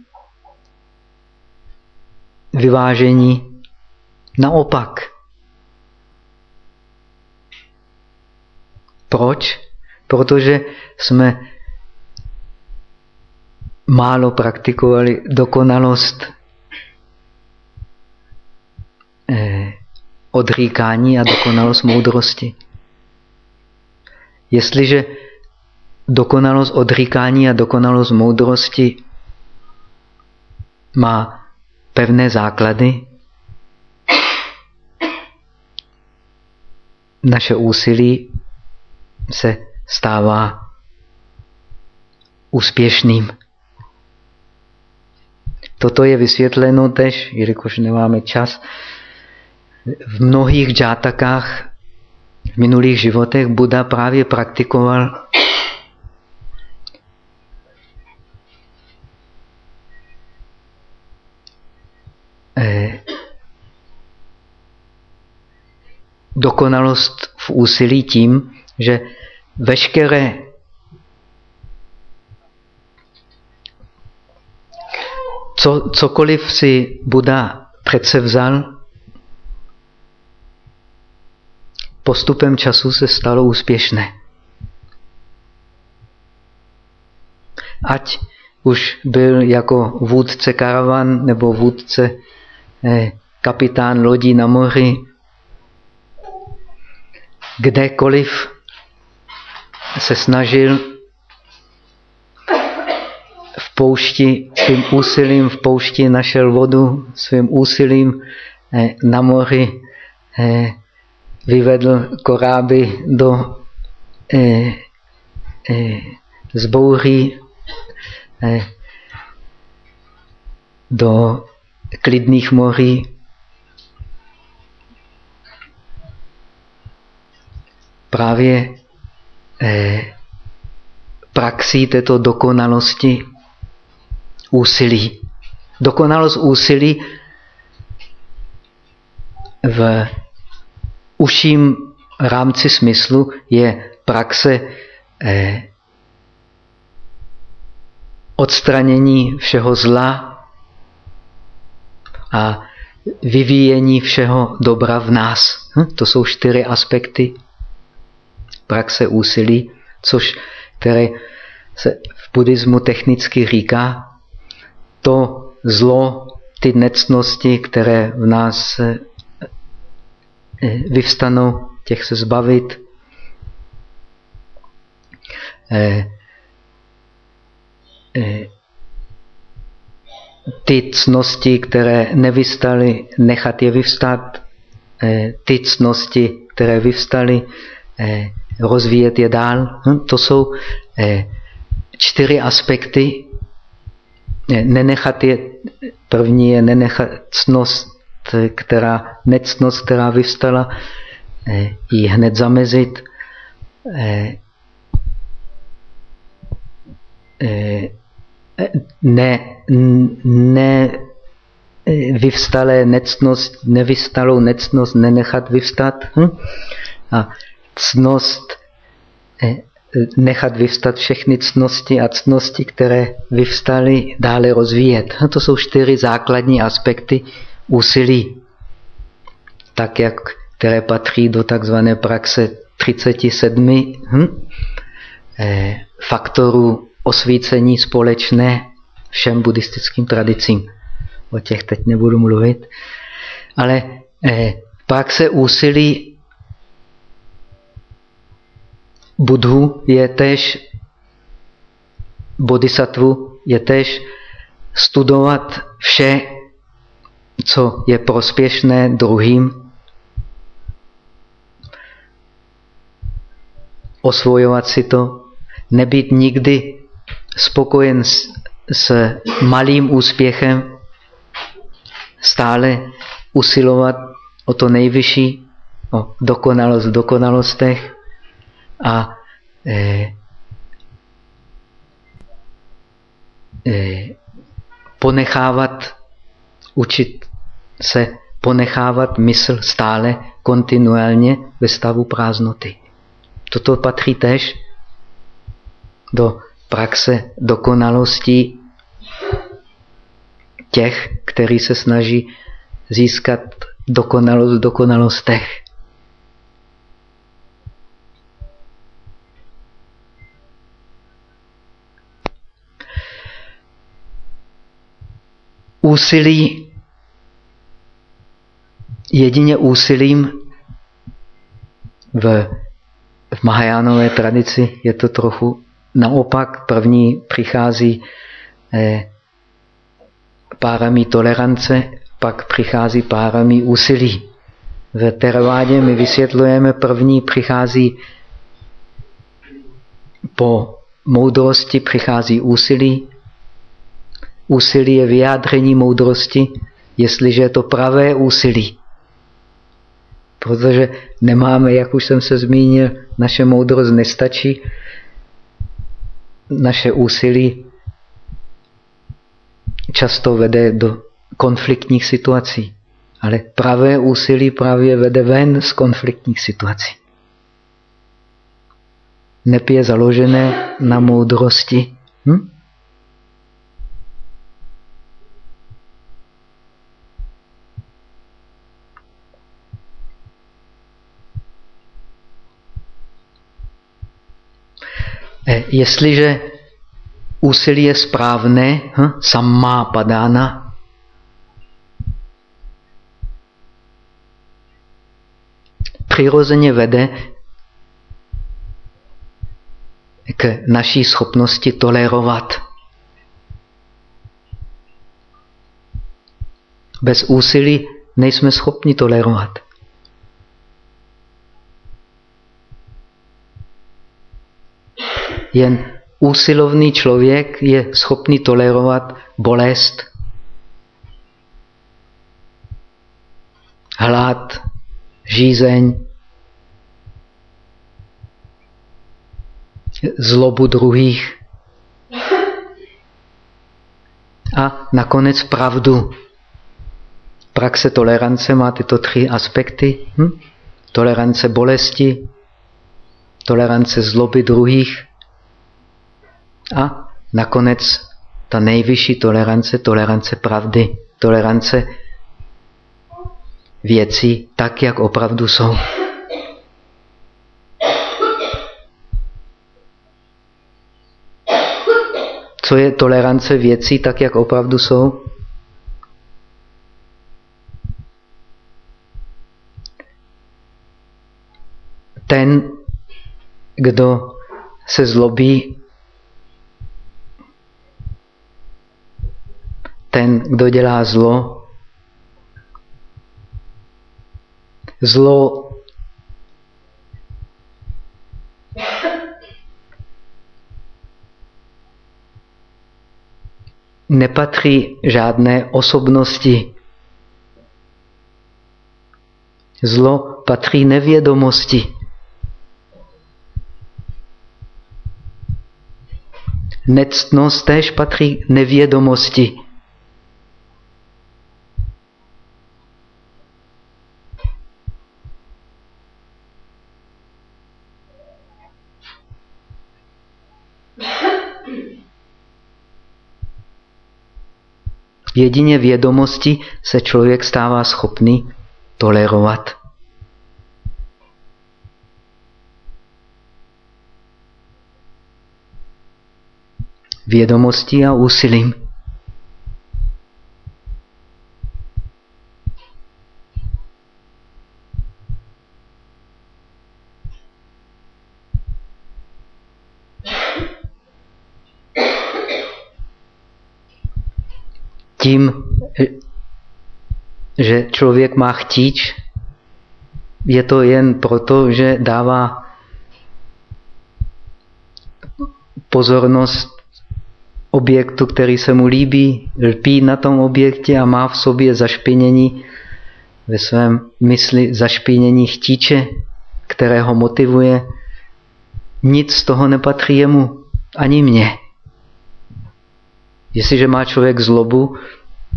vyvážení. Naopak. Proč? Protože jsme málo praktikovali dokonalost eh, odříkání a dokonalost moudrosti. Jestliže dokonalost odříkání a dokonalost moudrosti má pevné základy, naše úsilí se stává úspěšným. Toto je vysvětleno tež, jelikož nemáme čas, v mnohých džátakách v minulých životech Buda právě praktikoval eh, dokonalost v úsilí tím, že veškeré co, cokoliv si Buda předsevzal, postupem času se stalo úspěšné. Ať už byl jako vůdce karavan nebo vůdce eh, kapitán lodí na moři, kdekoliv se snažil v poušti, svým úsilím v poušti našel vodu, svým úsilím eh, na moři eh, vyvedl koráby do eh, zbouří, do klidných moří. Právě praxí této dokonalosti úsilí. Dokonalost úsilí v užším rámci smyslu je praxe eh, odstranění všeho zla a vyvíjení všeho dobra v nás. Hm? To jsou čtyři aspekty praxe úsilí, což které se v buddhismu technicky říká to zlo, ty necnosti, které v nás Eh, vyvstanou, těch se zbavit. Eh, eh, ty cnosti, které nevystaly, nechat je vyvstat. Ty cnosti, které vyvstaly, rozvíjet je dál. Hm, to jsou čtyři aspekty. Nenechat je, první je nenechat cnost která, necnost, která vyvstala, eh, ji hned zamezit. Eh, eh, ne, ne vyvstalé necnost, nevystalou necnost nenechat vyvstat hm? a cnost nechat vyvstat všechny cnosti a cnosti, které vyvstaly, dále rozvíjet. To jsou čtyři základní aspekty úsilí, tak jak, které patří do takzvané praxe 37 hm, eh, faktorů osvícení společné všem buddhistickým tradicím. O těch teď nebudu mluvit. Ale eh, praxe úsilí Budhu je tež bodhisattvu je tež studovat vše co je prospěšné druhým, osvojovat si to, nebýt nikdy spokojen s, s malým úspěchem, stále usilovat o to nejvyšší, o dokonalost v dokonalostech a eh, eh, ponechávat učit se ponechávat mysl stále kontinuálně ve stavu prázdnoty. Toto patří tež do praxe dokonalosti těch, kteří se snaží získat dokonalost v dokonalostech. Úsilí, jedině úsilím v, v Mahajánové tradici je to trochu naopak. První přichází eh, párami tolerance, pak přichází párami úsilí. V Teravádě my vysvětlujeme, první přichází po moudrosti přichází úsilí. Úsilí je vyjádření moudrosti, jestliže je to pravé úsilí. Protože nemáme, jak už jsem se zmínil, naše moudrost nestačí. Naše úsilí často vede do konfliktních situací. Ale pravé úsilí právě vede ven z konfliktních situací. Nep je založené na moudrosti. Jestliže úsilí je správné, hm, samá padána, přirozeně vede k naší schopnosti tolerovat. Bez úsilí nejsme schopni tolerovat. Jen úsilovný člověk je schopný tolerovat bolest, hlad, žízeň, zlobu druhých a nakonec pravdu. Praxe tolerance má tyto tři aspekty. Hm? Tolerance bolesti, tolerance zloby druhých a nakonec ta nejvyšší tolerance, tolerance pravdy, tolerance věcí tak, jak opravdu jsou. Co je tolerance věcí tak, jak opravdu jsou? Ten, kdo se zlobí ten, kdo dělá zlo, zlo nepatří žádné osobnosti. Zlo patří nevědomosti. Nectnost též patří nevědomosti. Jedině vědomosti se člověk stává schopný tolerovat. Vědomostí a úsilím. Tím, že člověk má chtíč, je to jen proto, že dává pozornost objektu, který se mu líbí, lpí na tom objektě a má v sobě zašpinění, ve svém mysli zašpinění chtíče, které ho motivuje. Nic z toho nepatří jemu, ani mně. Jestliže má člověk zlobu,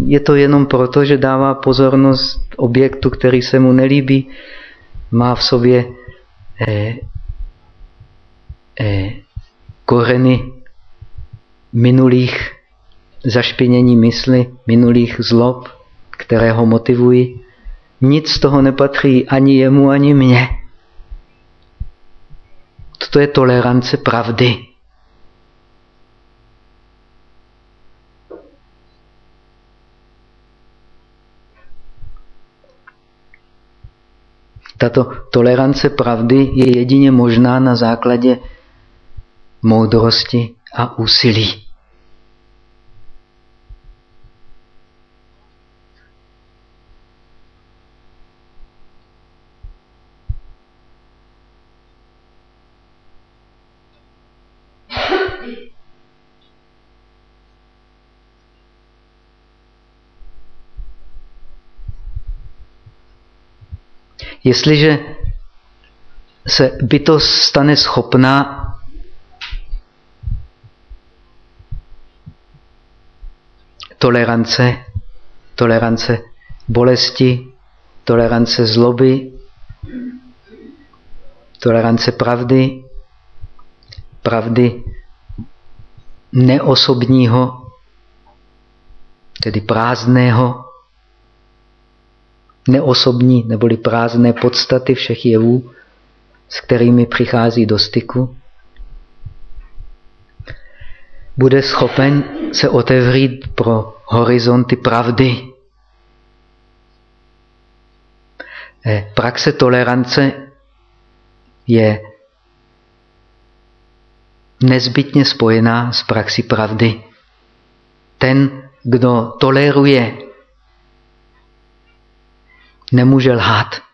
je to jenom proto, že dává pozornost objektu, který se mu nelíbí, má v sobě eh, eh, koreny minulých zašpinění mysli, minulých zlob, které ho motivují, nic z toho nepatří ani jemu, ani mně. To je tolerance pravdy. Tato tolerance pravdy je jedině možná na základě moudrosti a úsilí. Jestliže se bytost stane schopná tolerance, tolerance bolesti, tolerance zloby, tolerance pravdy, pravdy neosobního, tedy prázdného, neosobní neboli prázdné podstaty všech jevů, s kterými přichází do styku, bude schopen se otevřít pro horizonty pravdy. Eh, praxe tolerance je nezbytně spojená s praxí pravdy. Ten, kdo toleruje nemůže lhát.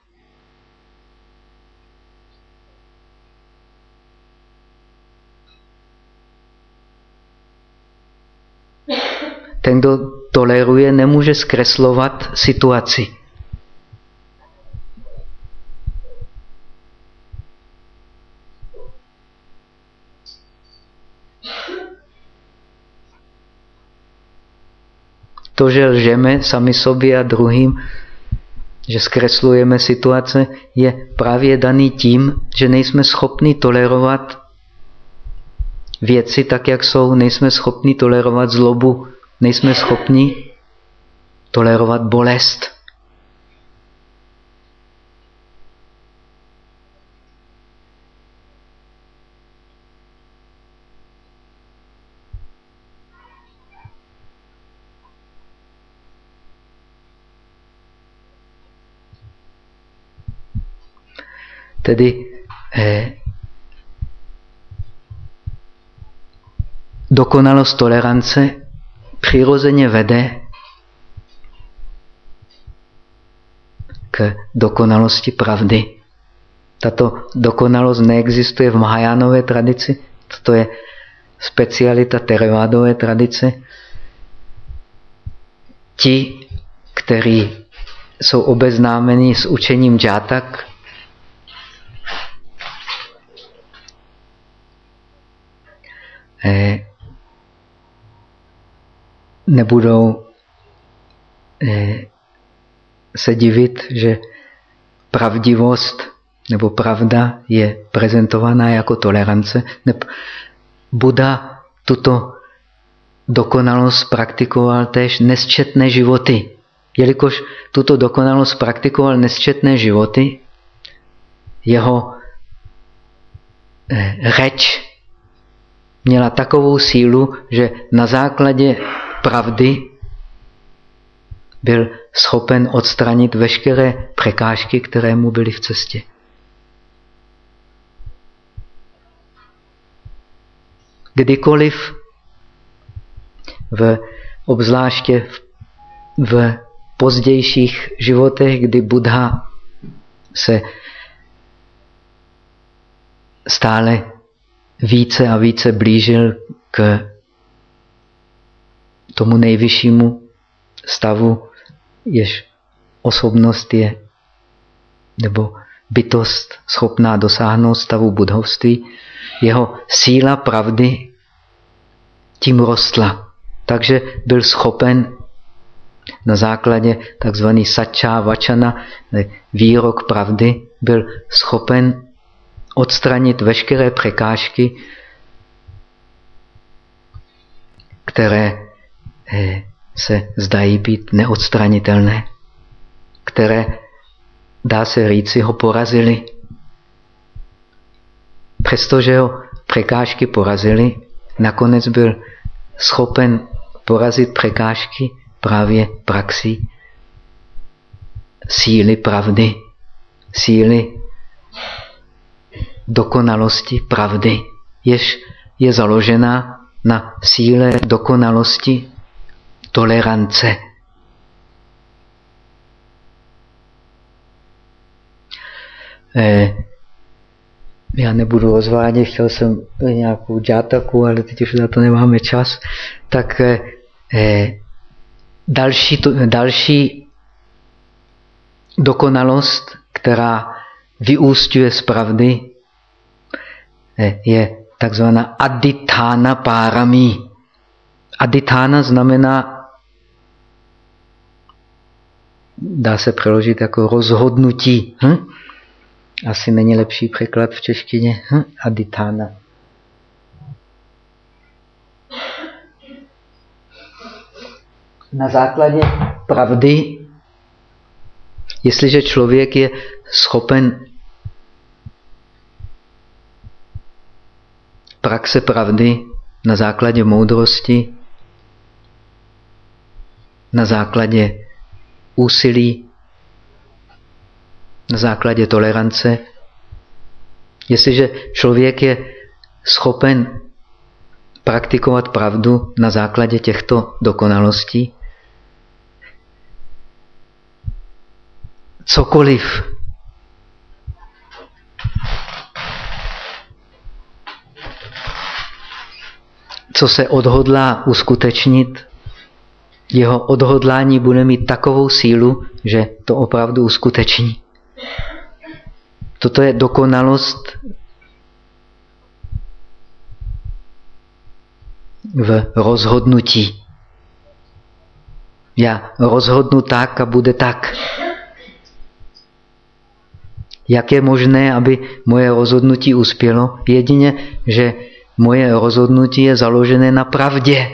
Ten, kdo toleruje, nemůže zkreslovat situaci. To, že lžeme sami sobě a druhým, že zkreslujeme situace, je právě daný tím, že nejsme schopni tolerovat věci tak, jak jsou, nejsme schopni tolerovat zlobu, nejsme schopni tolerovat bolest. Tedy eh, dokonalost tolerance přirozeně vede k dokonalosti pravdy. Tato dokonalost neexistuje v Mahajánové tradici, to je specialita Terevádové tradice. Ti, kteří jsou obeznámeni s učením džátak, Eh, nebudou eh, se divit, že pravdivost nebo pravda je prezentovaná jako tolerance. Buda tuto dokonalost praktikoval též nesčetné životy. Jelikož tuto dokonalost praktikoval nesčetné životy, jeho eh, řeč měla takovou sílu, že na základě pravdy byl schopen odstranit veškeré překážky, které mu byly v cestě. Kdykoliv, v, obzvláště v, v pozdějších životech, kdy Buddha se stále více a více blížil k tomu nejvyššímu stavu, jež osobnost je, nebo bytost schopná dosáhnout stavu budhovství, jeho síla pravdy tím rostla. Takže byl schopen na základě tzv. sačá vačana, výrok pravdy, byl schopen odstranit veškeré překážky, které eh, se zdají být neodstranitelné, které, dá se říci, ho porazili. Přestože ho překážky porazili, nakonec byl schopen porazit překážky právě praxí síly pravdy, síly dokonalosti pravdy, jež je založena na síle dokonalosti tolerance. Eh, já nebudu rozvádět, chtěl jsem nějakou džátaku, ale teď už na to nemáme čas. Tak eh, eh další, to, další dokonalost, která vyústňuje z pravdy, je takzvaná aditána párami. Aditána znamená, dá se přeložit jako rozhodnutí. Hm? Asi není lepší překlad v češtině. Hm? Aditána. Na základě pravdy, jestliže člověk je schopen praxe pravdy na základě moudrosti, na základě úsilí, na základě tolerance. Jestliže člověk je schopen praktikovat pravdu na základě těchto dokonalostí, cokoliv co se odhodlá uskutečnit, jeho odhodlání bude mít takovou sílu, že to opravdu uskuteční. Toto je dokonalost v rozhodnutí. Já rozhodnu tak a bude tak. Jak je možné, aby moje rozhodnutí uspělo? Jedině, že moje rozhodnutí je založené na pravdě.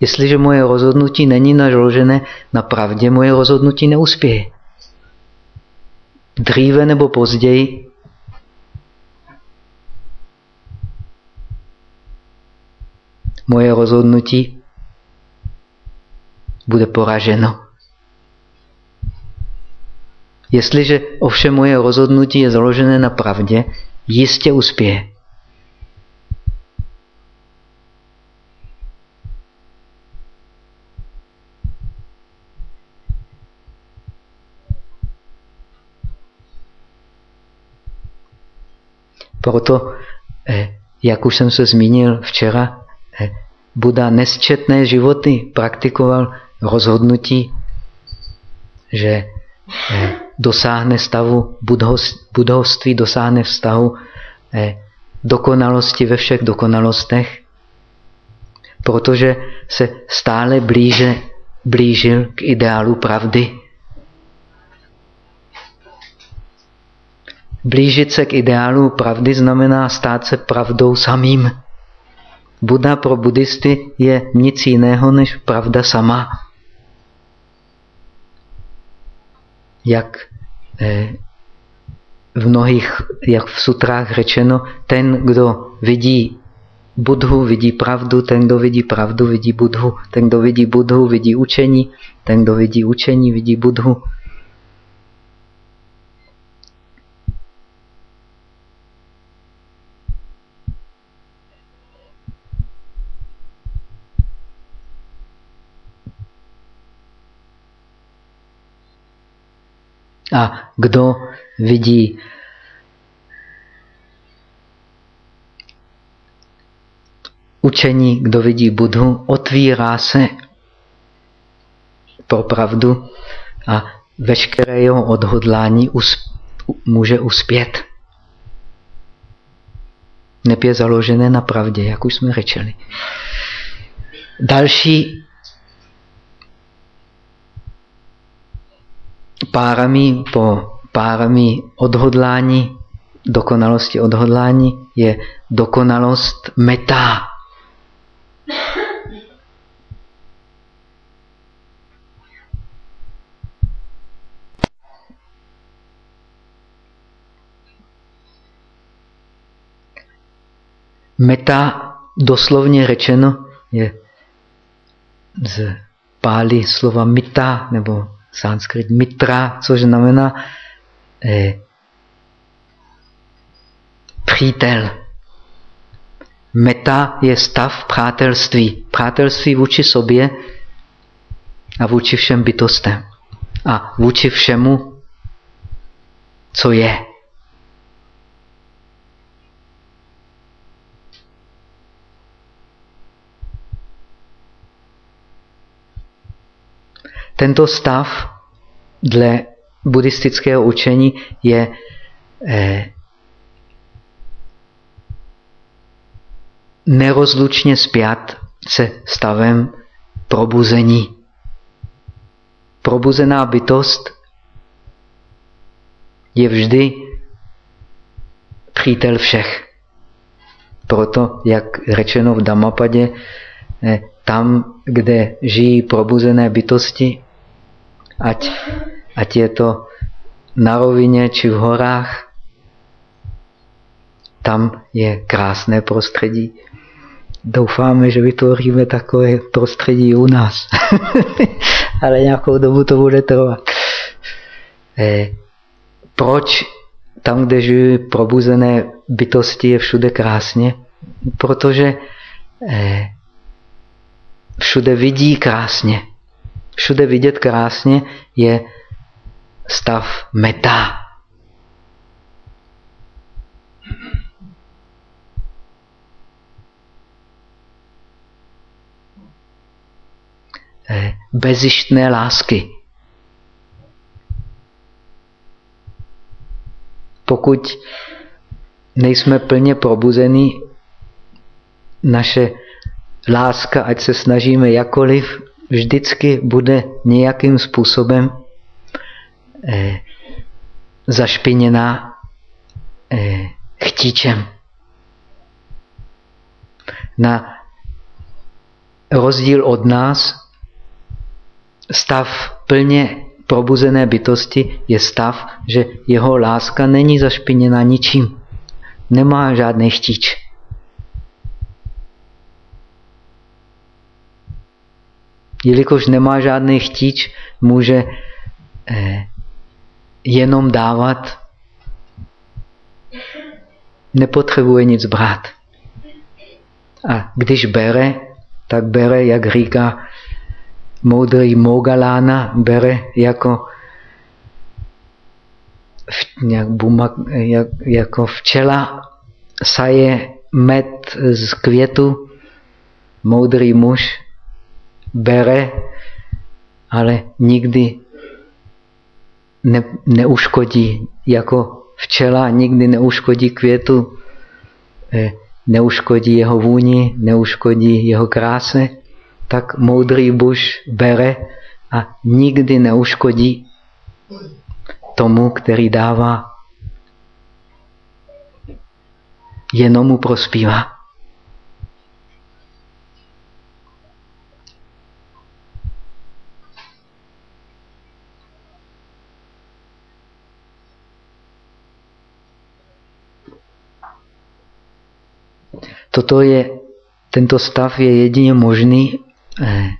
Jestliže moje rozhodnutí není založené na pravdě, moje rozhodnutí neuspěje. Dříve nebo později moje rozhodnutí bude poraženo. Jestliže ovšem moje rozhodnutí je založené na pravdě, jistě uspěje. Proto, eh, jak už jsem se zmínil včera, eh, Buda nesčetné životy praktikoval rozhodnutí, že eh, dosáhne stavu budovství, dosáhne vztahu dokonalosti ve všech dokonalostech, protože se stále blíže blížil k ideálu pravdy. Blížit se k ideálu pravdy znamená stát se pravdou samým. Buddha pro buddhisty je nic jiného než pravda sama. Jak eh, v mnohých, jak v sutrách řečeno, ten, kdo vidí Budhu, vidí pravdu, ten, kdo vidí pravdu, vidí Budhu, ten, kdo vidí Budhu, vidí učení, ten, kdo vidí učení, vidí Budhu. A kdo vidí učení, kdo vidí Budhu, otvírá se pro pravdu a veškeré jeho odhodlání us, může uspět. Je založené na pravdě, jak už jsme řečeli. Další párami, po párami odhodlání, dokonalosti odhodlání je dokonalost metá. Meta, doslovně řečeno, je z pálí slova mita nebo sanskrit mitra, což znamená eh, přítel. Meta je stav přátelství. Přátelství vůči sobě a vůči všem bytostem. A vůči všemu, co je. Tento stav dle buddhistického učení je eh, nerozlučně spjat se stavem probuzení. Probuzená bytost je vždy přítel všech. Proto, jak řečeno v Damapadě, eh, tam, kde žijí probuzené bytosti, ať, ať je to na rovině či v horách, tam je krásné prostředí. Doufáme, že vytvoříme takové prostředí u nás. [laughs] Ale nějakou dobu to bude trvat. Eh, proč tam, kde žijí probuzené bytosti, je všude krásně? Protože eh, všude vidí krásně. Všude vidět krásně je stav meta. Eh, bezištné lásky. Pokud nejsme plně probuzení, naše láska, ať se snažíme jakoliv, vždycky bude nějakým způsobem eh, zašpiněná eh, chtíčem. Na rozdíl od nás, stav plně probuzené bytosti je stav, že jeho láska není zašpiněna ničím. Nemá žádný chtíč. Jelikož nemá žádný chtíč, může eh, jenom dávat, nepotřebuje nic brát. A když bere, tak bere, jak říká moudrý Mogalána, bere jako, jak, bumak, jak, jako včela saje med z květu, moudrý muž bere, ale nikdy ne, neuškodí. Jako včela nikdy neuškodí květu, eh, neuškodí jeho vůni, neuškodí jeho kráse, tak moudrý buš bere a nikdy neuškodí tomu, který dává. Jenom mu prospívá. Toto je, tento stav je jedině možný eh,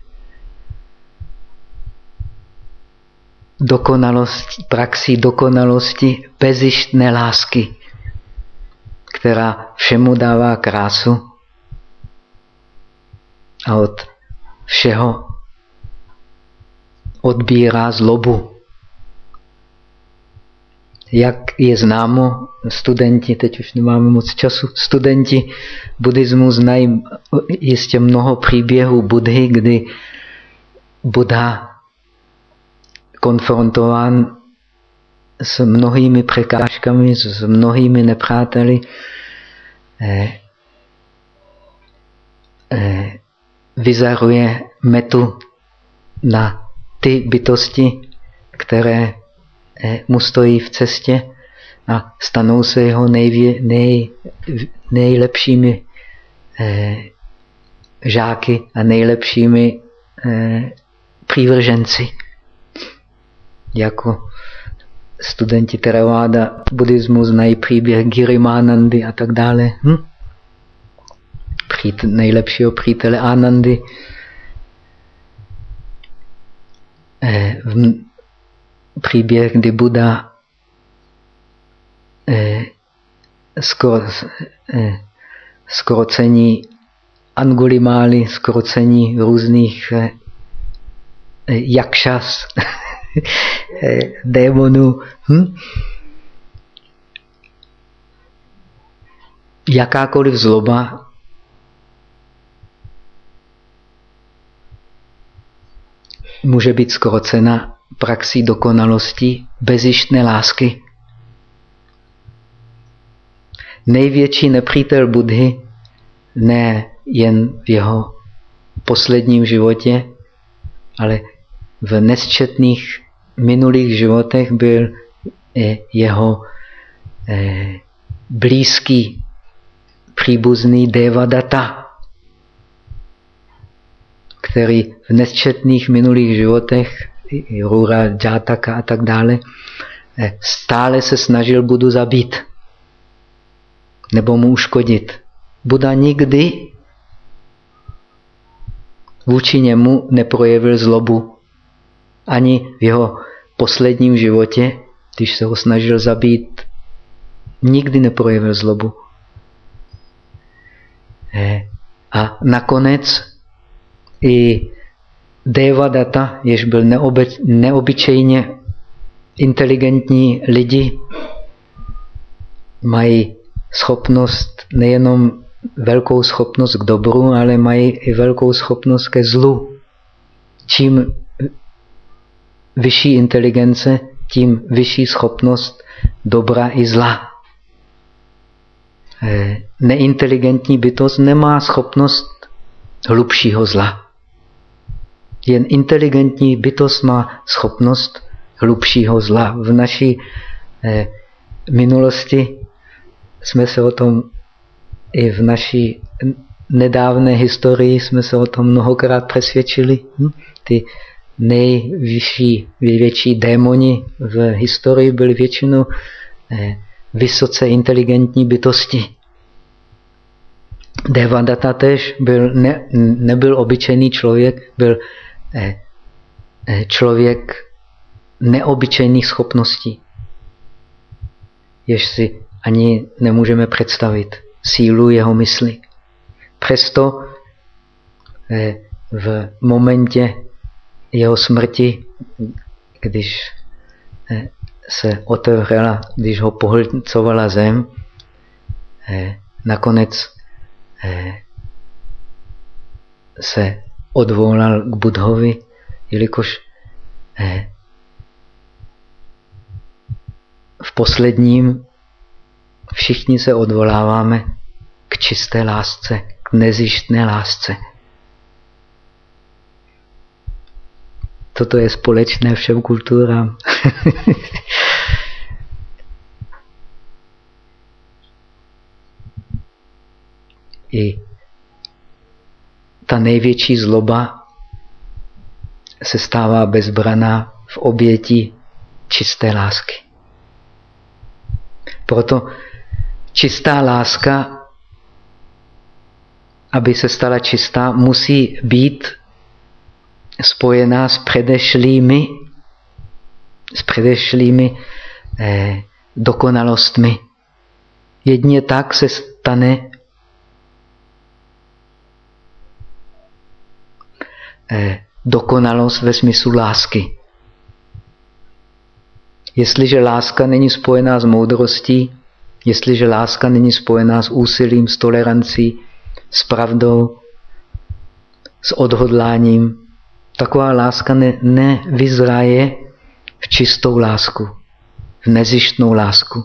dokonalosti, praxi dokonalosti bezištné lásky, která všemu dává krásu a od všeho odbírá zlobu. Jak je známo, studenti, teď už nemáme moc času, studenti buddhismu znají jistě mnoho příběhů Budhy, kdy Buddha konfrontován s mnohými překážkami, s mnohými nepřáteli, eh, eh, vyzaruje metu na ty bytosti, které mu stojí v cestě a stanou se jeho nejvě, nej, nejlepšími eh, žáky a nejlepšími eh, přívrženci. Jako studenti Theravada buddhismu znají příběh Girimanandy a tak dále. Hm? přítel, nejlepšího přítele Anandy. Eh, příběh, kdy Buda eh, skoro, eh, skrocení Angulimály, skrocení různých jakšas, [laughs] démonů. Hm? Jakákoliv zloba může být skrocena praxí dokonalosti bezištné lásky. Největší nepřítel Budhy ne jen v jeho posledním životě, ale v nesčetných minulých životech byl jeho eh, blízký příbuzný Devadatta, který v nesčetných minulých životech, Rura, Jataka a tak dále, eh, stále se snažil Budu zabít nebo mu uškodit. Buda nikdy vůči němu neprojevil zlobu. Ani v jeho posledním životě, když se ho snažil zabít, nikdy neprojevil zlobu. Eh, a nakonec i Devadatta, jež byl neobe, neobyčejně inteligentní lidi, mají schopnost, nejenom velkou schopnost k dobru, ale mají i velkou schopnost ke zlu. Čím vyšší inteligence, tím vyšší schopnost dobra i zla. Eh, neinteligentní bytost nemá schopnost hlubšího zla. Jen inteligentní bytost má schopnost hlubšího zla. V naší eh, minulosti jsme se o tom i v naší nedávné historii jsme se o tom mnohokrát přesvědčili. Hm? Ty nejvyšší, největší démoni v historii byly většinou eh, vysoce inteligentní bytosti. Devadatta tež byl, ne, nebyl obyčejný člověk, byl eh, člověk neobyčejných schopností, jež si ani nemůžeme představit sílu jeho mysli. Přesto eh, v momentě jeho smrti, když eh, se otevřela, když ho pohlcovala zem, eh, nakonec se odvolal k Budhovi, jelikož v posledním Všichni se odvoláváme k čisté lásce, k nezištné lásce. Toto je společné všem kulturám. [laughs] I ta největší zloba se stává bezbraná v oběti čisté lásky. Proto čistá láska, aby se stala čistá, musí být spojená s předešlými, s předešlými eh, dokonalostmi. Jedně tak se stane eh, dokonalost ve smyslu lásky. Jestliže láska není spojená s moudrostí, Jestliže láska není spojená s úsilím, s tolerancí, s pravdou, s odhodláním, taková láska ne, nevyzraje v čistou lásku, v nezištnou lásku.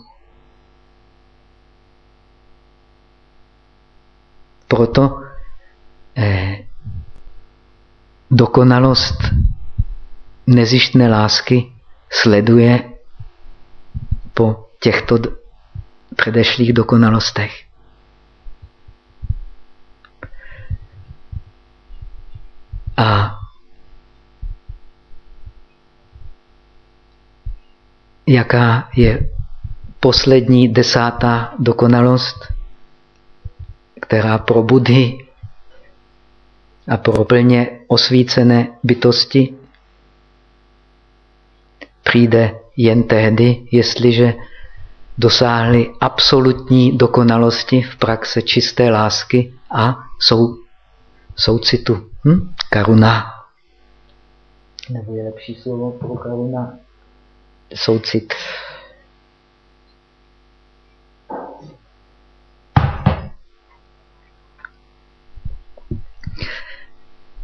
Proto eh, dokonalost nezištné lásky sleduje po těchto předešlých dokonalostech. A jaká je poslední desátá dokonalost, která pro Budhy a pro plně osvícené bytosti přijde jen tehdy, jestliže dosáhli absolutní dokonalosti v praxe čisté lásky a sou, soucitu. Hm? Karuna. Nebo je lepší slovo pro karuna? Soucit.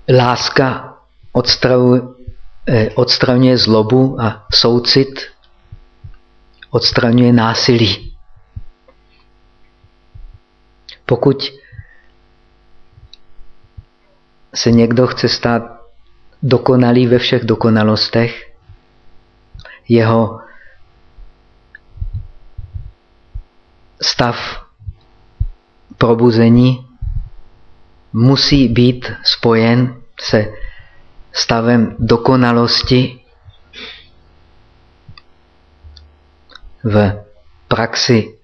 Láska eh, odstraňuje zlobu a soucit odstraňuje násilí. Pokud se někdo chce stát dokonalý ve všech dokonalostech, jeho stav probuzení musí být spojen se stavem dokonalosti v praxi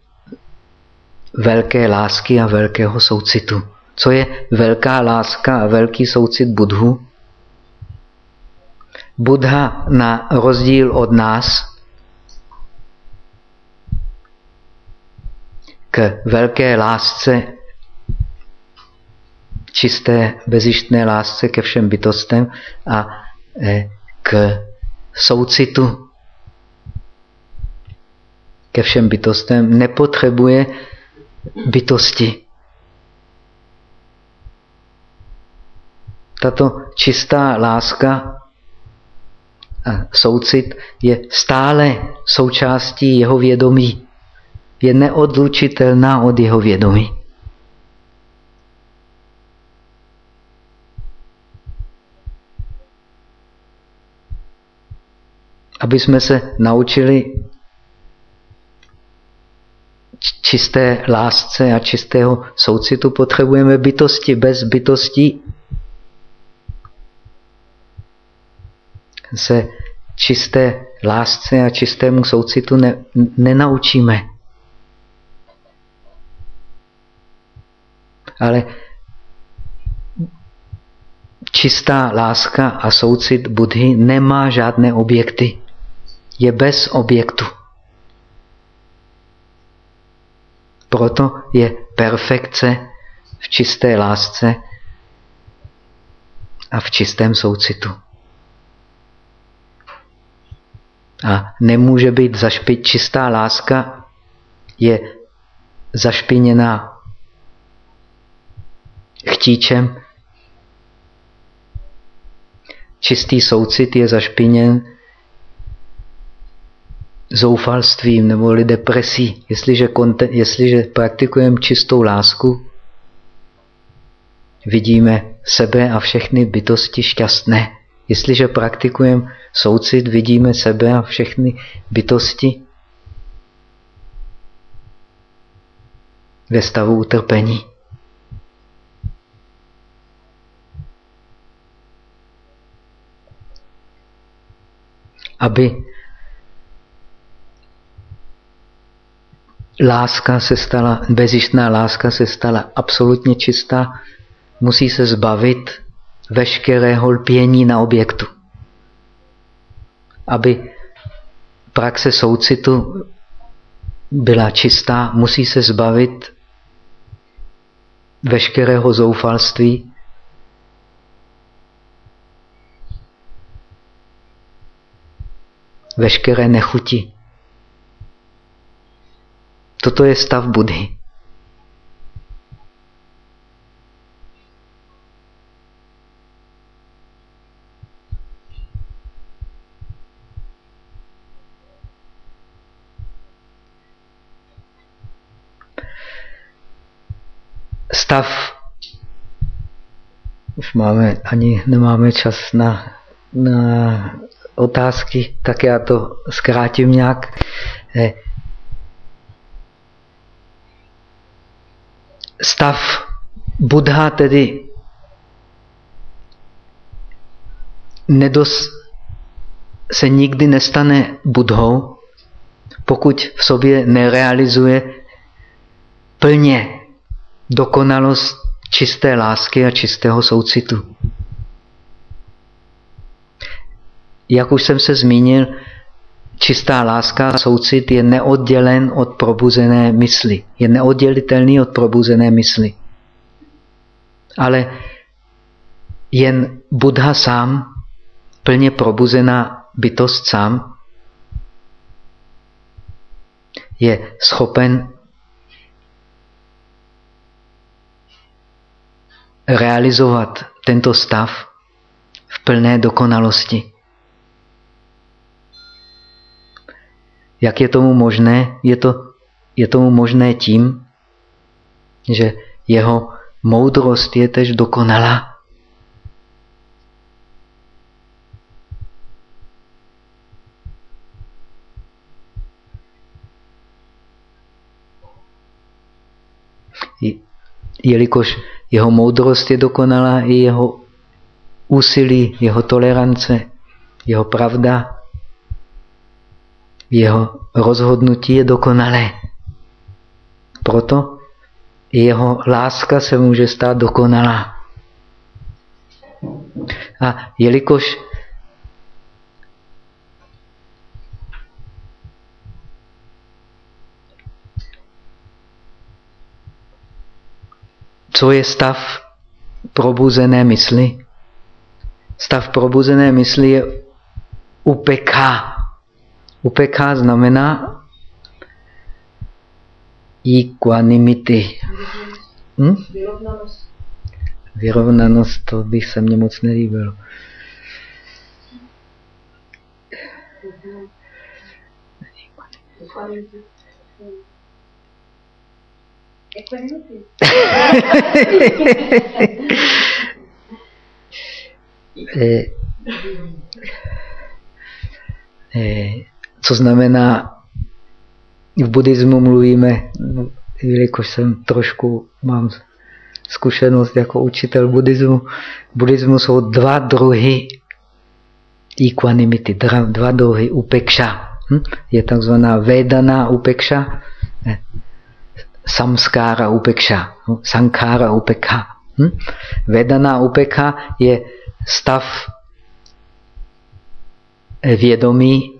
velké lásky a velkého soucitu. Co je velká láska a velký soucit Budhu? Buddha na rozdíl od nás k velké lásce, čisté, bezištné lásce ke všem bytostem a eh, k soucitu ke všem bytostem, nepotřebuje bytosti. Tato čistá láska a soucit je stále součástí jeho vědomí. Je neodlučitelná od jeho vědomí. Aby jsme se naučili čisté lásce a čistého soucitu potřebujeme bytosti. Bez bytosti se čisté lásce a čistému soucitu ne, nenaučíme. Ale čistá láska a soucit Budhy nemá žádné objekty. Je bez objektu. Proto je perfekce v čisté lásce a v čistém soucitu. A nemůže být zašpit, čistá láska je zašpiněná chtíčem. Čistý soucit je zašpiněn zoufalstvím nebo depresí. Jestliže, jestliže praktikujeme čistou lásku, vidíme sebe a všechny bytosti šťastné. Jestliže praktikujeme soucit, vidíme sebe a všechny bytosti ve stavu utrpení. Aby láska se stala, bezištná láska se stala absolutně čistá, musí se zbavit veškerého lpění na objektu. Aby praxe soucitu byla čistá, musí se zbavit veškerého zoufalství, veškeré nechuti. Toto je stav Budhy. Stav, už máme, ani nemáme čas na, na otázky, tak já to zkrátím nějak. Stav Buddha tedy nedos, se nikdy nestane Budhou, pokud v sobě nerealizuje plně dokonalost čisté lásky a čistého soucitu. Jak už jsem se zmínil, čistá láska soucit je neoddělen od probuzené mysli. Je neoddělitelný od probuzené mysli. Ale jen Buddha sám, plně probuzená bytost sám, je schopen realizovat tento stav v plné dokonalosti. Jak je tomu možné? Je, to, je tomu možné tím, že jeho moudrost je tež dokonalá. jelikož jeho moudrost je dokonalá, i jeho úsilí, jeho tolerance, jeho pravda, jeho rozhodnutí je dokonalé. Proto jeho láska se může stát dokonalá. A jelikož Co je stav probuzené mysli? Stav probuzené mysli je upeká. Upeká znamená equanimity. Hm? Vyrovnanost. Vyrovnanost, to bych se mně moc nelíbilo. Equanimity. [laughs] Eh, eh, co znamená, v buddhismu mluvíme, jelikož jsem trošku, mám zkušenost jako učitel buddhismu, v buddhismu jsou dva druhy equanimity, dva druhy upekša. Hm? Je takzvaná vedaná upekša, samskára upekša, sankára upekha. Hm? Vedaná upekha je stav vědomí, eh,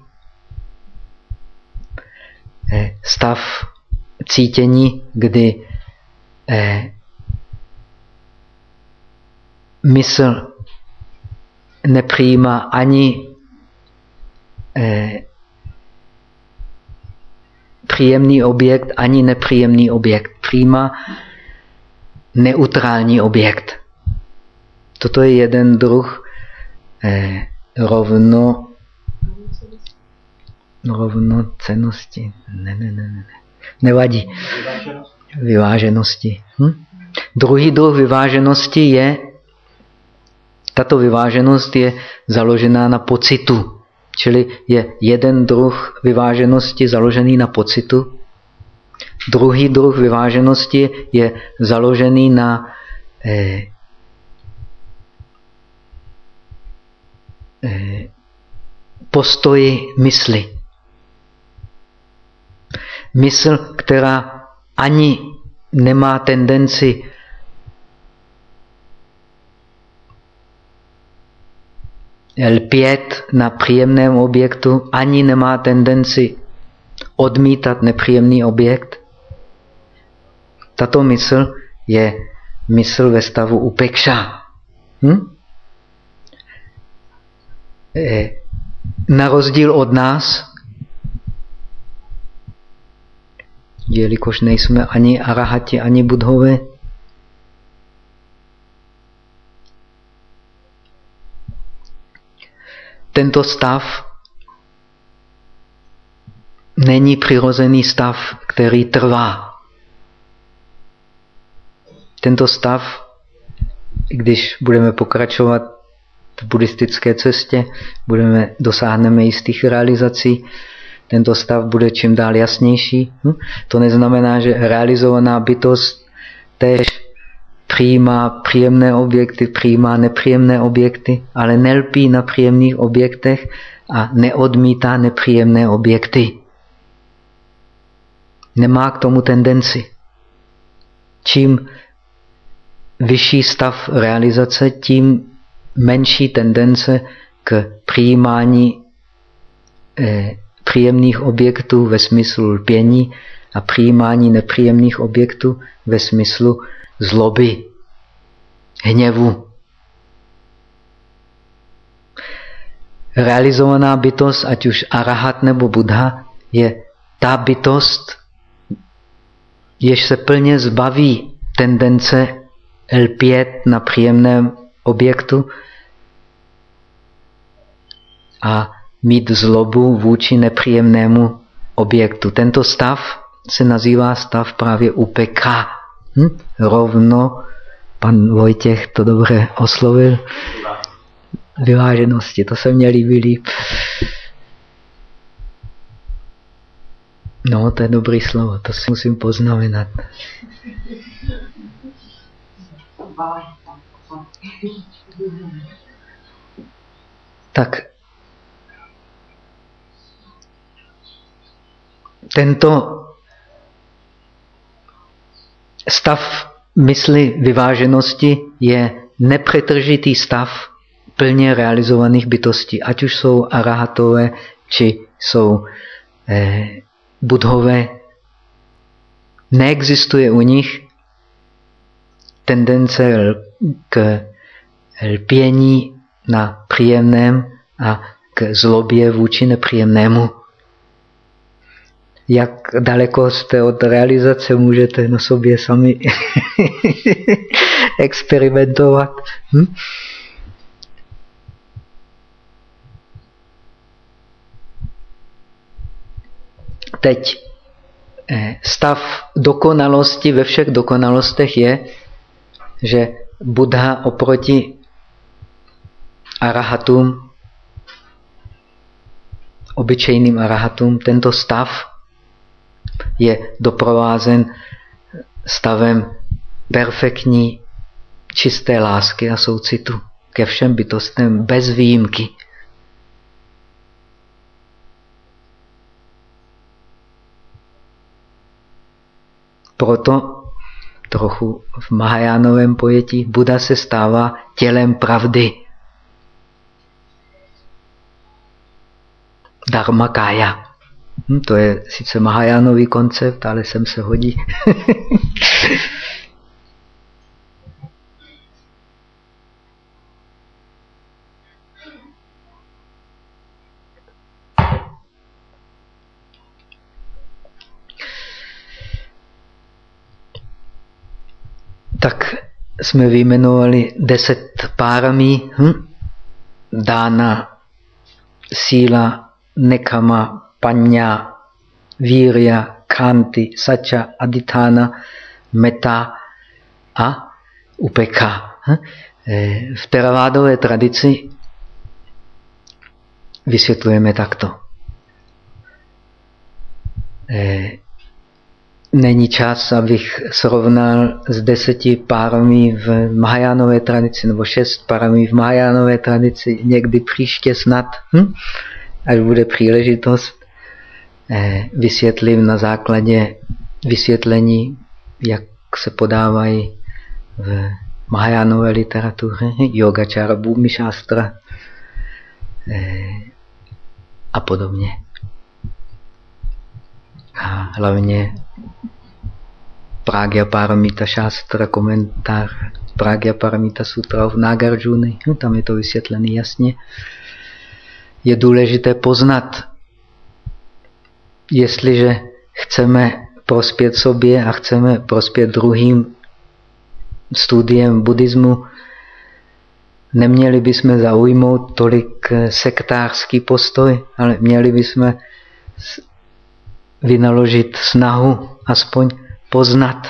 stav cítění, kdy eh, mysl nepřijímá ani eh, příjemný objekt ani nepříjemný objekt. Přijímá neutrální objekt. Toto je jeden druh eh, rovno rovnocenosti. Ne, ne, ne, ne. Nevadí. Vyváženosti. Hm? Druhý druh vyváženosti je, tato vyváženost je založená na pocitu. Čili je jeden druh vyváženosti založený na pocitu, druhý druh vyváženosti je založený na eh, eh, postoji mysli. Mysl, která ani nemá tendenci lpět na příjemném objektu, ani nemá tendenci odmítat nepříjemný objekt. Tato mysl je mysl ve stavu upekša. Hm? E, na rozdíl od nás, jelikož nejsme ani arahati, ani budhové, tento stav není přirozený stav, který trvá. Tento stav, když budeme pokračovat v buddhistické cestě, budeme, dosáhneme jistých realizací, tento stav bude čím dál jasnější. Hm? To neznamená, že realizovaná bytost též přijímá příjemné objekty, přijímá nepříjemné objekty, ale nelpí na příjemných objektech a neodmítá nepříjemné objekty. Nemá k tomu tendenci. Čím vyšší stav realizace, tím menší tendence k přijímání eh, příjemných objektů ve smyslu lpění a přijímání nepříjemných objektů ve smyslu zloby, hněvu. Realizovaná bytost, ať už arahat nebo buddha, je ta bytost, jež se plně zbaví tendence lpět na příjemném objektu a mít zlobu vůči nepříjemnému objektu. Tento stav se nazývá stav právě UPK. Hm? Rovno, pan Vojtěch to dobře oslovil, vyváženosti, to se mně líbí líp. No, to je dobrý slovo, to si musím poznamenat. Tak tento stav mysli vyváženosti je nepřetržitý stav plně realizovaných bytostí, ať už jsou arahatové, či jsou eh, budhové. Neexistuje u nich tendence k lpění na příjemném a k zlobě vůči nepříjemnému jak daleko jste od realizace, můžete na sobě sami [laughs] experimentovat. Hm? Teď eh, stav dokonalosti ve všech dokonalostech je, že Buddha oproti arahatům, obyčejným arahatům, tento stav je doprovázen stavem perfektní, čisté lásky a soucitu ke všem bytostem bez výjimky. Proto trochu v Mahajánovém pojetí Buda se stává tělem pravdy. Dharma kaya. Hm, to je sice Mahajánový koncept, ale sem se hodí. [laughs] tak jsme vyjmenovali deset párami. Hm? Dána, síla, nekama, panya, virya, kanti, sacha, aditana, meta a upeka. Hm? E, v teravádové tradici vysvětlujeme takto. E, není čas, abych srovnal s deseti párami v Mahajánové tradici, nebo šest párami v Mahajánové tradici, někdy příště snad, hm? až bude příležitost. Eh, vysvětlím na základě vysvětlení, jak se podávají v Mahajánové literatuře, Yogačara, Bhumi Shastra eh, a podobně. A hlavně Pragya Paramita Shastra, komentář Pragya Paramita Sutra v Nagarjuna, no, tam je to vysvětlené jasně. Je důležité poznat jestliže chceme prospět sobě a chceme prospět druhým studiem buddhismu, neměli bychom zaujmout tolik sektářský postoj, ale měli bychom vynaložit snahu aspoň poznat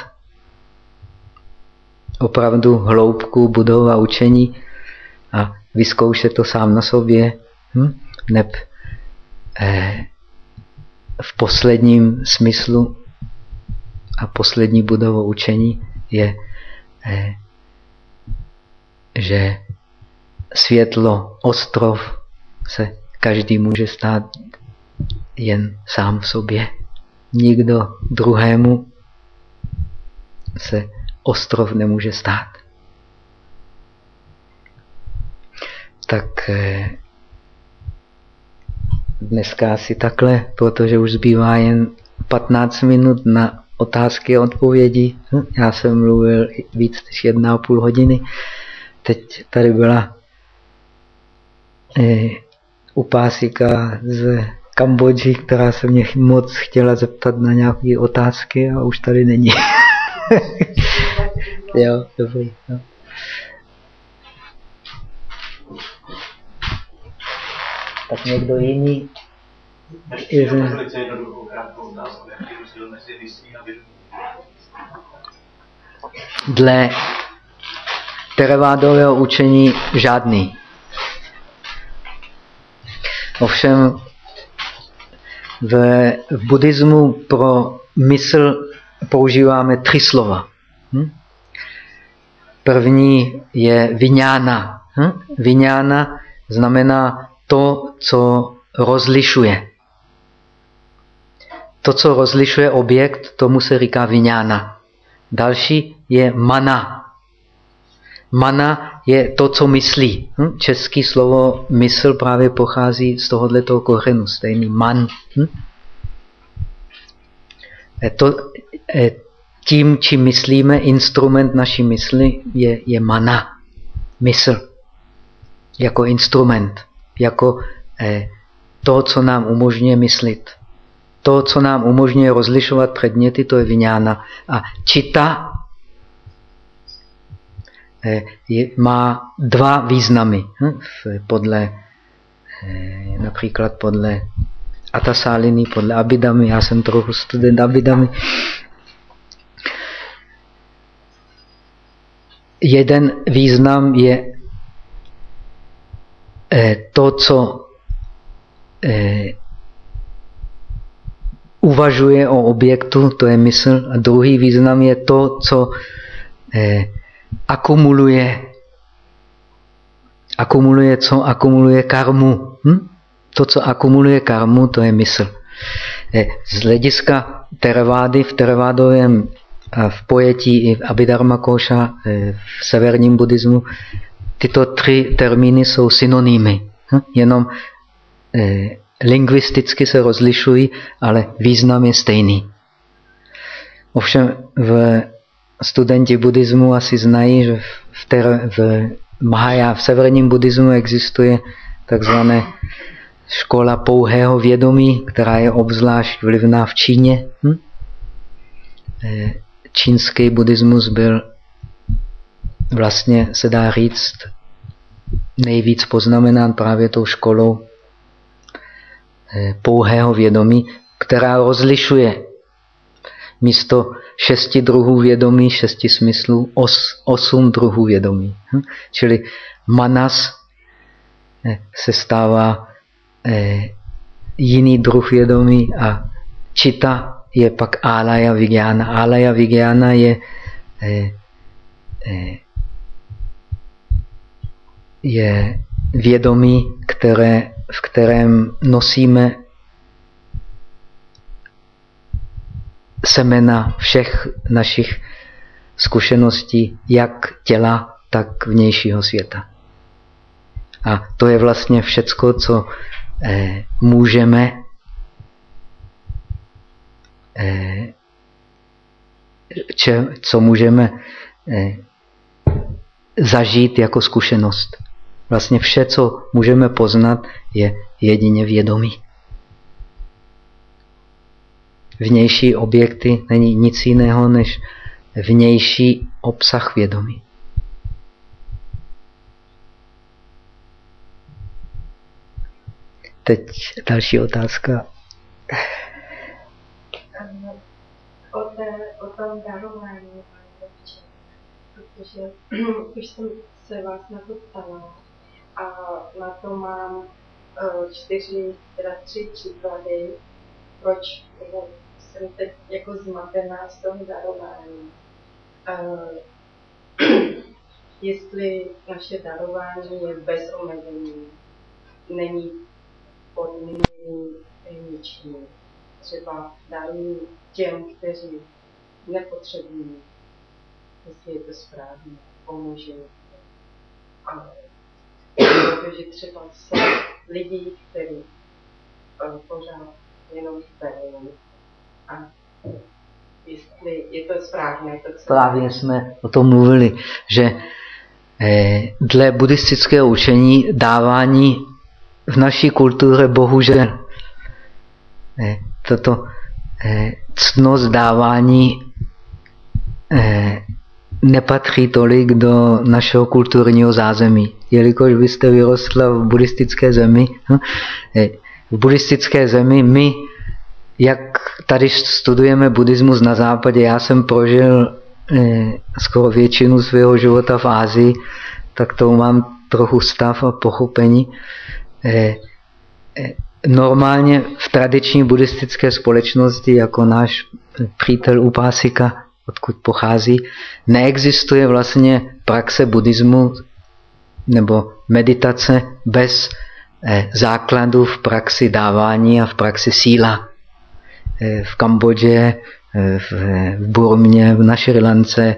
opravdu hloubku budova učení a vyzkoušet to sám na sobě. Hm? Neb, eh, v posledním smyslu a poslední budovou učení je, eh, že světlo, ostrov se každý může stát jen sám v sobě. Nikdo druhému se ostrov nemůže stát. Tak eh, dneska asi takhle, protože už zbývá jen 15 minut na otázky a odpovědi. Hm, já jsem mluvil víc než jedna a půl hodiny. Teď tady byla eh, upásika z Kambodži, která se mě moc chtěla zeptat na nějaké otázky a už tady není. [laughs] jo, dobrý. No. Tak někdo jiný? Dle Terevádového učení žádný. Ovšem v, v buddhismu pro mysl používáme tři slova. Hm? První je viňána. Hm? Viňána znamená to, co rozlišuje. To, co rozlišuje objekt, tomu se říká viňána. Další je mana. Mana je to, co myslí. Hm? Český slovo mysl právě pochází z tohoto kořenu, stejný man. Hm? E to, e, tím, čím myslíme, instrument naší mysli je, je mana, mysl, jako instrument, jako eh, to, co nám umožňuje myslit. To, co nám umožňuje rozlišovat předměty, to je vyňána. A čita eh, má dva významy. Hm? Podle, eh, například podle Atasáliny, podle Abidamy, já jsem trochu student Abidamy, jeden význam je to, co eh, uvažuje o objektu, to je mysl, a druhý význam je to, co eh, akumuluje. Akumuluje co? Akumuluje karmu. Hm? To, co akumuluje karmu, to je mysl. Z hlediska teravády v teravádovém v pojetí i Abhidharma Koša eh, v severním buddhismu tyto tři termíny jsou synonymy. Hm? Jenom eh, lingvisticky se rozlišují, ale význam je stejný. Ovšem v studenti buddhismu asi znají, že v, ter, v Mahaya, v severním buddhismu existuje takzvané škola pouhého vědomí, která je obzvlášť vlivná v Číně. Hm? Eh, čínský buddhismus byl vlastně, se dá říct, nejvíc poznamenán právě tou školou eh, pouhého vědomí, která rozlišuje místo šesti druhů vědomí, šesti smyslů, os, osm druhů vědomí. Hm? Čili manas eh, se stává eh, jiný druh vědomí a čita je pak alaya vigyana. Alaya vigyana je, je vědomí, které, v kterém nosíme semena všech našich zkušeností, jak těla, tak vnějšího světa. A to je vlastně všecko, co eh, můžeme Eh, če, co můžeme eh, zažít jako zkušenost. Vlastně vše, co můžeme poznat, je jedině vědomí. Vnější objekty není nic jiného než vnější obsah vědomí. Teď další otázka. tom darování protože [clears throat] už jsem se vás na to ptala a na to mám uh, čtyři, teda tři příklady, proč jsem teď jako zmatená z toho darování. Uh, [clears throat] jestli naše darování je bez omezení, není podmíněný ničím. Třeba darují těm, kteří nepotřebují, jestli je to správně, pomůže. Ale protože třeba se lidí, kteří uh, pořád jenom zdají a jestli je to správné. To, co... Právě jsme o tom mluvili, že eh, dle buddhistického učení dávání v naší kultuře bohužel eh, toto eh, ctnost dávání eh, nepatří tolik do našeho kulturního zázemí. Jelikož vy jste vyrostla v buddhistické zemi, hm, eh, v buddhistické zemi my, jak tady studujeme buddhismus na západě, já jsem prožil eh, skoro většinu svého života v Ázii, tak to mám trochu stav a pochopení. Eh, normálně v tradiční buddhistické společnosti, jako náš přítel Upásika, odkud pochází, neexistuje vlastně praxe buddhismu nebo meditace bez eh, základu v praxi dávání a v praxi síla. Eh, v Kambodži, eh, v Burmě, v Našrilance,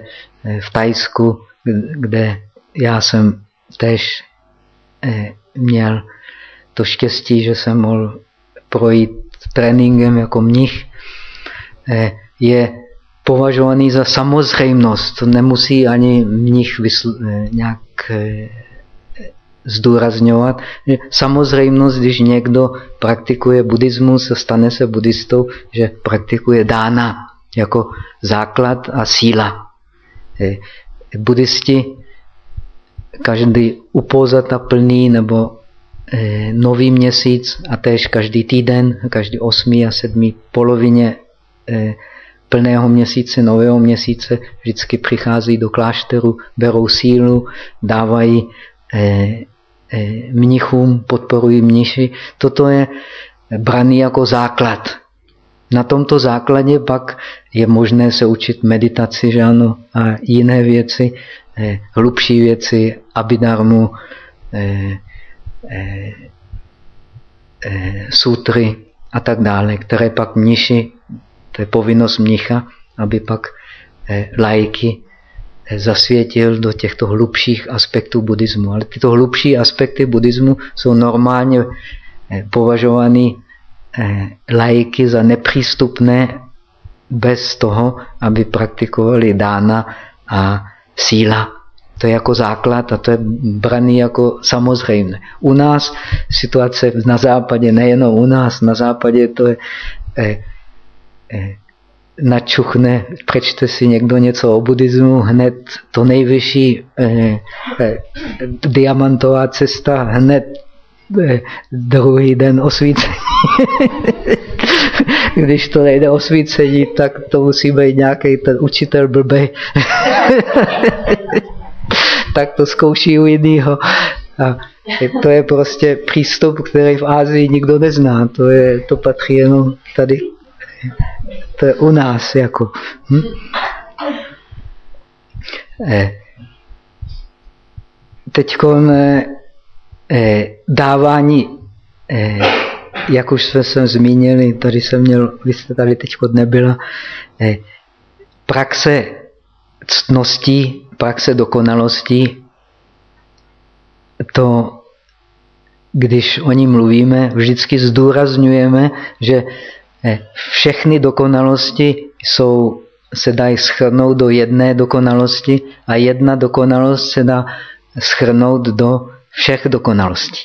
v Tajsku, kde já jsem tež měl to štěstí, že jsem mohl projít tréninkem jako mnich, je považovaný za samozřejmost. Nemusí ani mnich nějak zdůrazňovat. Samozřejmost, když někdo praktikuje buddhismus stane se buddhistou, že praktikuje dána jako základ a síla. Buddhisti každý upozata plný nebo eh, nový měsíc a též každý týden, každý osmý a sedmý polovině eh, plného měsíce, nového měsíce vždycky přichází do klášteru, berou sílu, dávají Eh, mnichům, podporují mniši. Toto je braný jako základ. Na tomto základě pak je možné se učit meditaci ano, a jiné věci, eh, hlubší věci, abidarmu, eh, sutry a tak dále, které pak mniši, to je povinnost mnicha, aby pak lajky zasvětil do těchto hlubších aspektů buddhismu. Ale tyto hlubší aspekty buddhismu jsou normálně eh, považovány eh, lajky za nepřístupné bez toho, aby praktikovali dána a síla. To je jako základ a to je braný jako samozřejmé. U nás situace na západě, nejenom u nás, na západě to je eh, eh, načuchne, přečte si někdo něco o buddhismu, hned to nejvyšší eh, eh, diamantová cesta, hned eh, druhý den osvícení. [laughs] Když to nejde osvícení, tak to musí být nějaký ten učitel blbej. [laughs] tak to zkouší u jiného. A to je prostě přístup, který v Ázii nikdo nezná. To, je, to patří jenom tady to je u nás jako. Hm? Eh, Teď eh, dávání, eh, jak už jsme se zmínili, tady jsem měl, vy jste tady teď nebyla, praxe ctností, praxe dokonalostí, to, když o ní mluvíme, vždycky zdůrazňujeme, že všechny dokonalosti jsou, se dají schrnout do jedné dokonalosti a jedna dokonalost se dá schrnout do všech dokonalostí.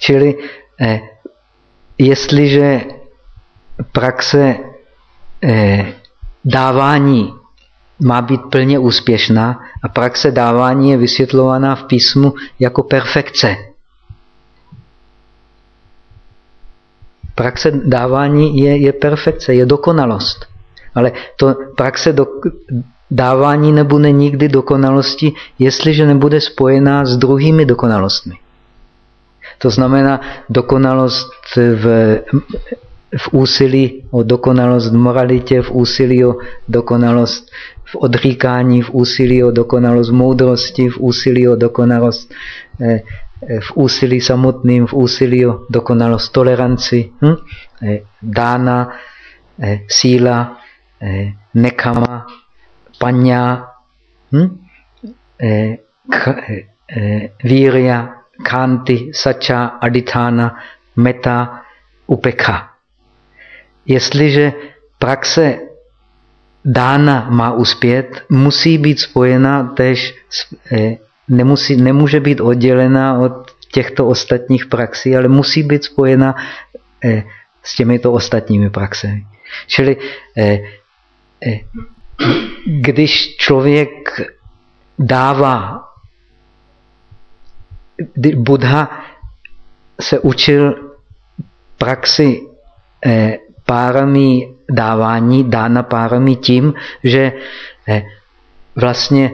Čili eh, jestliže praxe eh, dávání má být plně úspěšná a praxe dávání je vysvětlovaná v písmu jako perfekce. Praxe dávání je, je perfekce, je dokonalost. Ale to praxe do, dávání nebude nikdy dokonalosti, jestliže nebude spojená s druhými dokonalostmi. To znamená dokonalost v, v úsilí o dokonalost v moralitě, v úsilí o dokonalost v odříkání, v úsilí o dokonalost moudrosti, v úsilí o dokonalost eh, v úsilí samotným, v úsilí o dokonalost toleranci, hm? dána, síla, nekama, paňa, hm? eh, víria, kanti, sača, aditana, meta, upekha. Jestliže praxe dána má uspět, musí být spojena tež, eh, nemusí, nemůže být oddělena od těchto ostatních praxí, ale musí být spojena eh, s těmito ostatními praxemi. Čili eh, když člověk dává, Buddha se učil praxi párami dávání, dána párami tím, že vlastně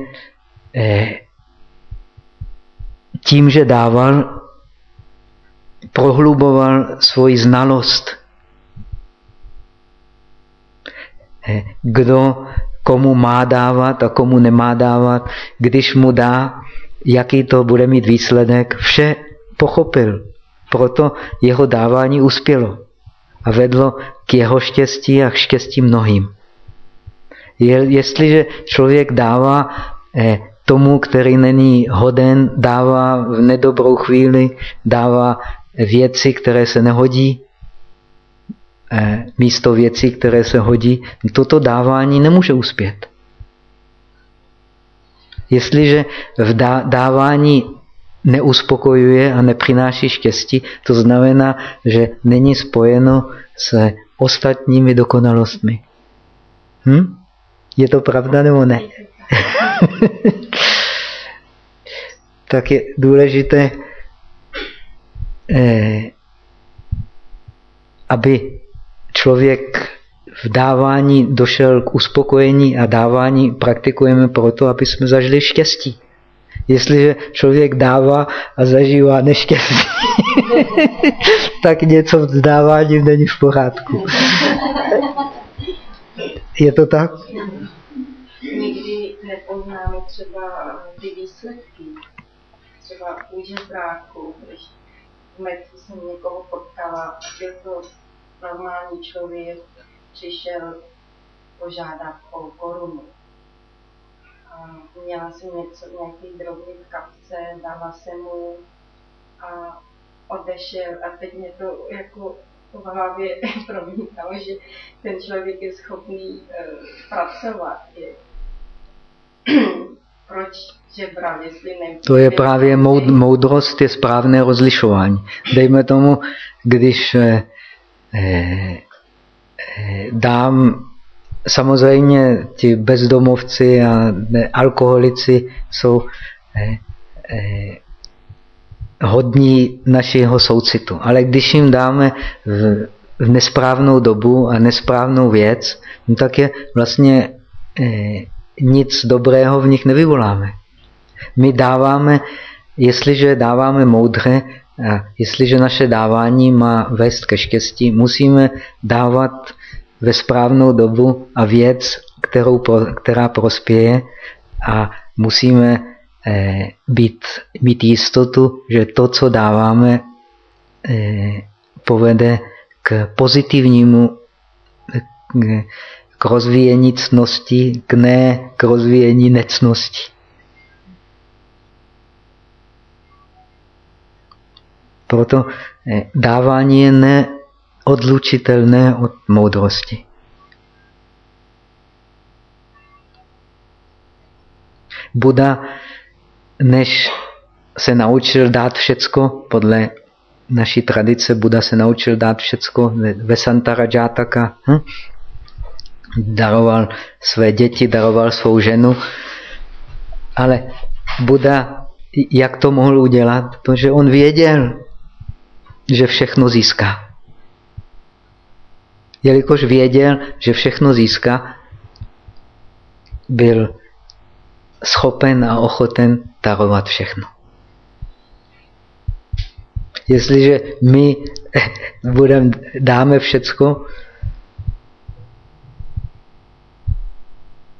tím, že dával, prohluboval svoji znalost. Kdo komu má dávat a komu nemá dávat, když mu dá, jaký to bude mít výsledek, vše pochopil. Proto jeho dávání uspělo a vedlo k jeho štěstí a k štěstí mnohým. Jestliže člověk dává eh, tomu, který není hoden, dává v nedobrou chvíli, dává věci, které se nehodí, eh, místo věcí, které se hodí, toto dávání nemůže uspět. Jestliže v dávání neuspokojuje a nepřináší štěstí, to znamená, že není spojeno se ostatními dokonalostmi. Hm? Je to pravda nebo ne? [laughs] tak je důležité, eh, aby člověk v dávání došel k uspokojení a dávání praktikujeme proto, aby jsme zažili štěstí. Jestliže člověk dává a zažívá neštěstí, [laughs] tak něco s dáváním není v pořádku. Je to tak? Někdy nepoznáme třeba ty výsledky. Třeba žebráku, když v metru jsem někoho potkala, byl to normální člověk, přišel požádat o korunu měla jsem něco, nějaký drobný v kapce, dala jsem mu a odešel a teď mě to jako v hlavě [laughs] promítalo, že ten člověk je schopný uh, pracovat. Je. [clears throat] To je právě moud, moudrost, je správné rozlišování. Dejme tomu, když eh, eh, dám Samozřejmě ti bezdomovci a alkoholici jsou eh, eh, hodní našeho soucitu. Ale když jim dáme v, v nesprávnou dobu a nesprávnou věc, no tak je vlastně eh, nic dobrého v nich nevyvoláme. My dáváme, jestliže dáváme moudře, jestliže naše dávání má vést ke štěstí, musíme dávat ve správnou dobu a věc, kterou, která prospěje a musíme eh, být, mít jistotu, že to, co dáváme, eh, povede k pozitivnímu, k, rozvíjení cnosti, k ne k rozvíjení necnosti. Proto eh, dávání je ne odlučitelné od moudrosti. Buda, než se naučil dát všecko, podle naší tradice Buda se naučil dát všecko ve Santara Jataka, hm? Daroval své děti, daroval svou ženu, ale Buda, jak to mohl udělat? Protože on věděl, že všechno získá jelikož věděl, že všechno získá, byl schopen a ochoten darovat všechno. Jestliže my [laughs] budem, dáme všecko,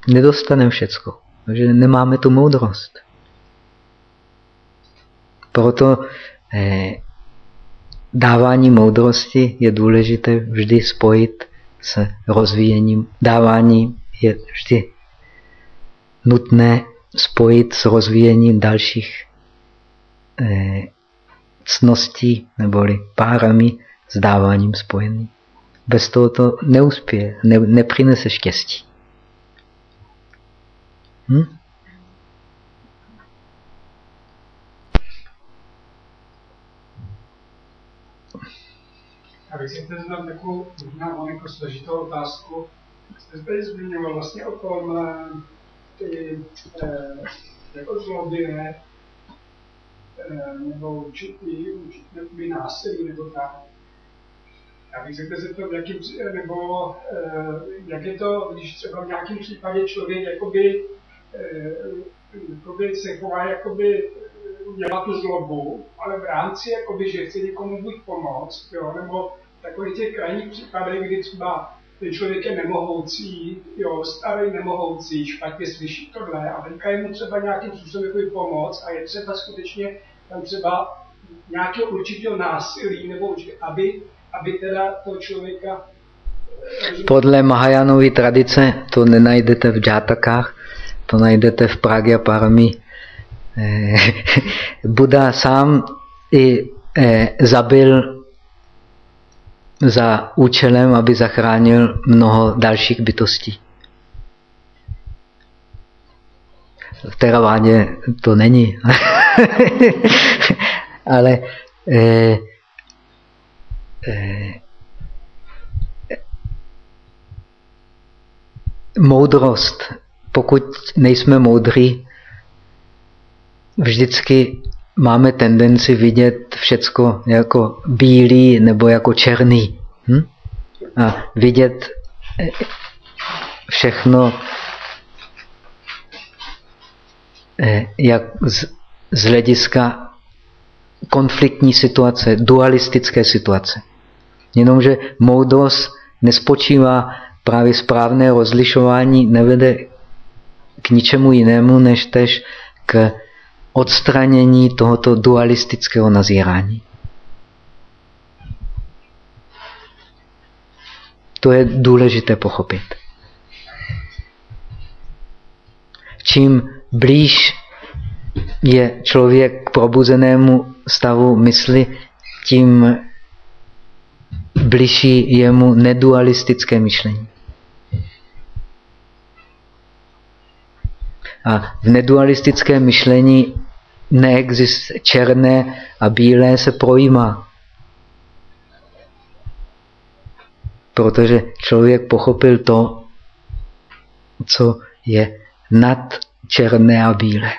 nedostaneme všecko, takže nemáme tu moudrost. Proto eh, dávání moudrosti je důležité vždy spojit s rozvíjením. Dávání je vždy nutné spojit s rozvíjením dalších eh, cností neboli párami s dáváním spojený. Bez toho to neuspěje, ne, nepřinese štěstí. Hm? Bych si chtěl znát takovou možná malinko složitou otázku. Jste zde zmiňoval vlastně o tom, eh, ty, eh, jako zloděje, eh, nebo určitý, určitý násilí, nebo tak. Já bych se chtěl zeptat, jakým, nebo eh, jak je to, když třeba v nějakém případě člověk jakoby, jakoby se chová, jakoby dělá tu zlobu, ale v rámci, jakoby, že chce někomu buď pomoct, jo, nebo takových těch krajních případech, kdy třeba ten člověk je nemohoucí, jo, starý nemohoucí, špatně slyší tohle a teďka je mu třeba nějakým způsobem pomoc a je třeba skutečně tam třeba nějakého určitého násilí, nebo určitě, aby, aby teda toho člověka podle Mahajanové tradice to nenajdete v džátakách, to najdete v Pragě a Parami. Eh, [laughs] Buda sám i eh, zabil za účelem, aby zachránil mnoho dalších bytostí. V Teravádě to není. [laughs] Ale eh, eh, moudrost, pokud nejsme moudří, vždycky máme tendenci vidět všecko jako bílý nebo jako černý. Hm? A vidět eh, všechno eh, jak z, z hlediska konfliktní situace, dualistické situace. Jenomže moudrost nespočívá právě správné rozlišování, nevede k ničemu jinému, než tež k odstranění tohoto dualistického nazírání. To je důležité pochopit. Čím blíž je člověk k probuzenému stavu mysli, tím bližší je mu nedualistické myšlení. A v nedualistickém myšlení neexistuje černé a bílé se projímá. Protože člověk pochopil to, co je nad černé a bílé.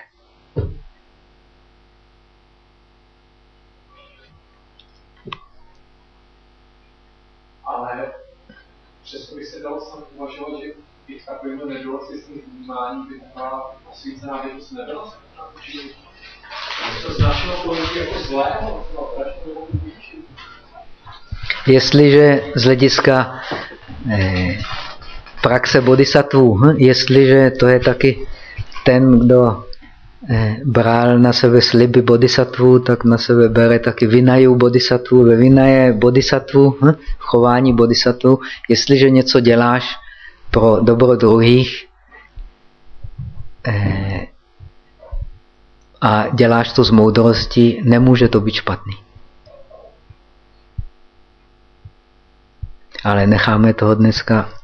Ale přesto by se dalo snad uvažovat, že i v takovémto nedualistickém vnímání by taková osvícená vědost nebyla Jestliže z hlediska eh, praxe bodhisattvů, hm, jestliže to je taky ten, kdo eh, bral na sebe sliby bodhisattvů, tak na sebe bere taky vinaju bodhisattvů. Ve vinaje bodhisattvů, hm, chování bodhisattvů, jestliže něco děláš pro dobro druhých, a děláš to z moudrosti, nemůže to být špatný. Ale necháme toho dneska. [laughs]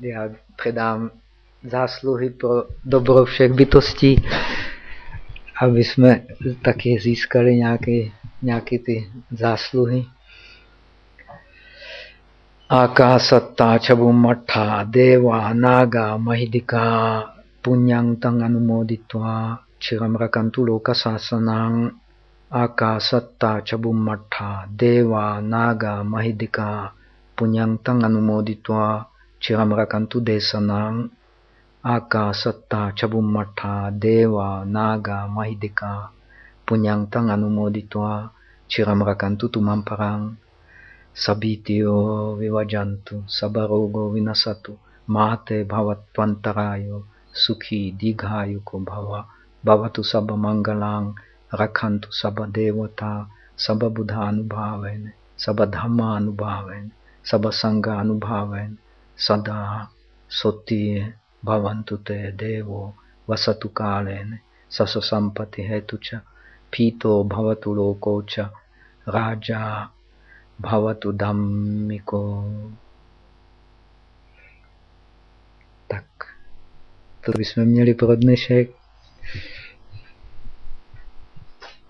Já předám zásluhy pro dobro všech bytostí, aby jsme taky získali nějaký nějaké ty zásluhy. Akasatta chabumatha deva naga mahidika punyang tang anumoditva chiram rakantu loka sasanang akasatta chabumatha deva naga mahidika punyang tang anumoditva chiram rakantu desanang ආකාසත්තා චබුම්මට්ඨා දේවා නාගා මහිද්దికා පුඤ්ඤන්තං අනුමෝදිත्वा චිරම් රකන්තු තුමන් පරං සබීතියෝ විවජන්තු සබරෝගෝ විනසතු මාතේ භවත්වන්තරායෝ සුඛී දීඝායුකෝ භව භවතු සබ මංගලං රකන්තු සබ දේවතා සබ බුධානුභාවයෙන් සබ ධම්මානුභාවයෙන් සබ සංඝානුභාවයෙන් සදා සොත්තියේ भवंतु ते देवो वसतु कालेन सस सससम्पत्तिहेतु च पीतो भवतु लोको च, राजा भवतु धम्मिको Tak. To by jsme měli pro dnešek.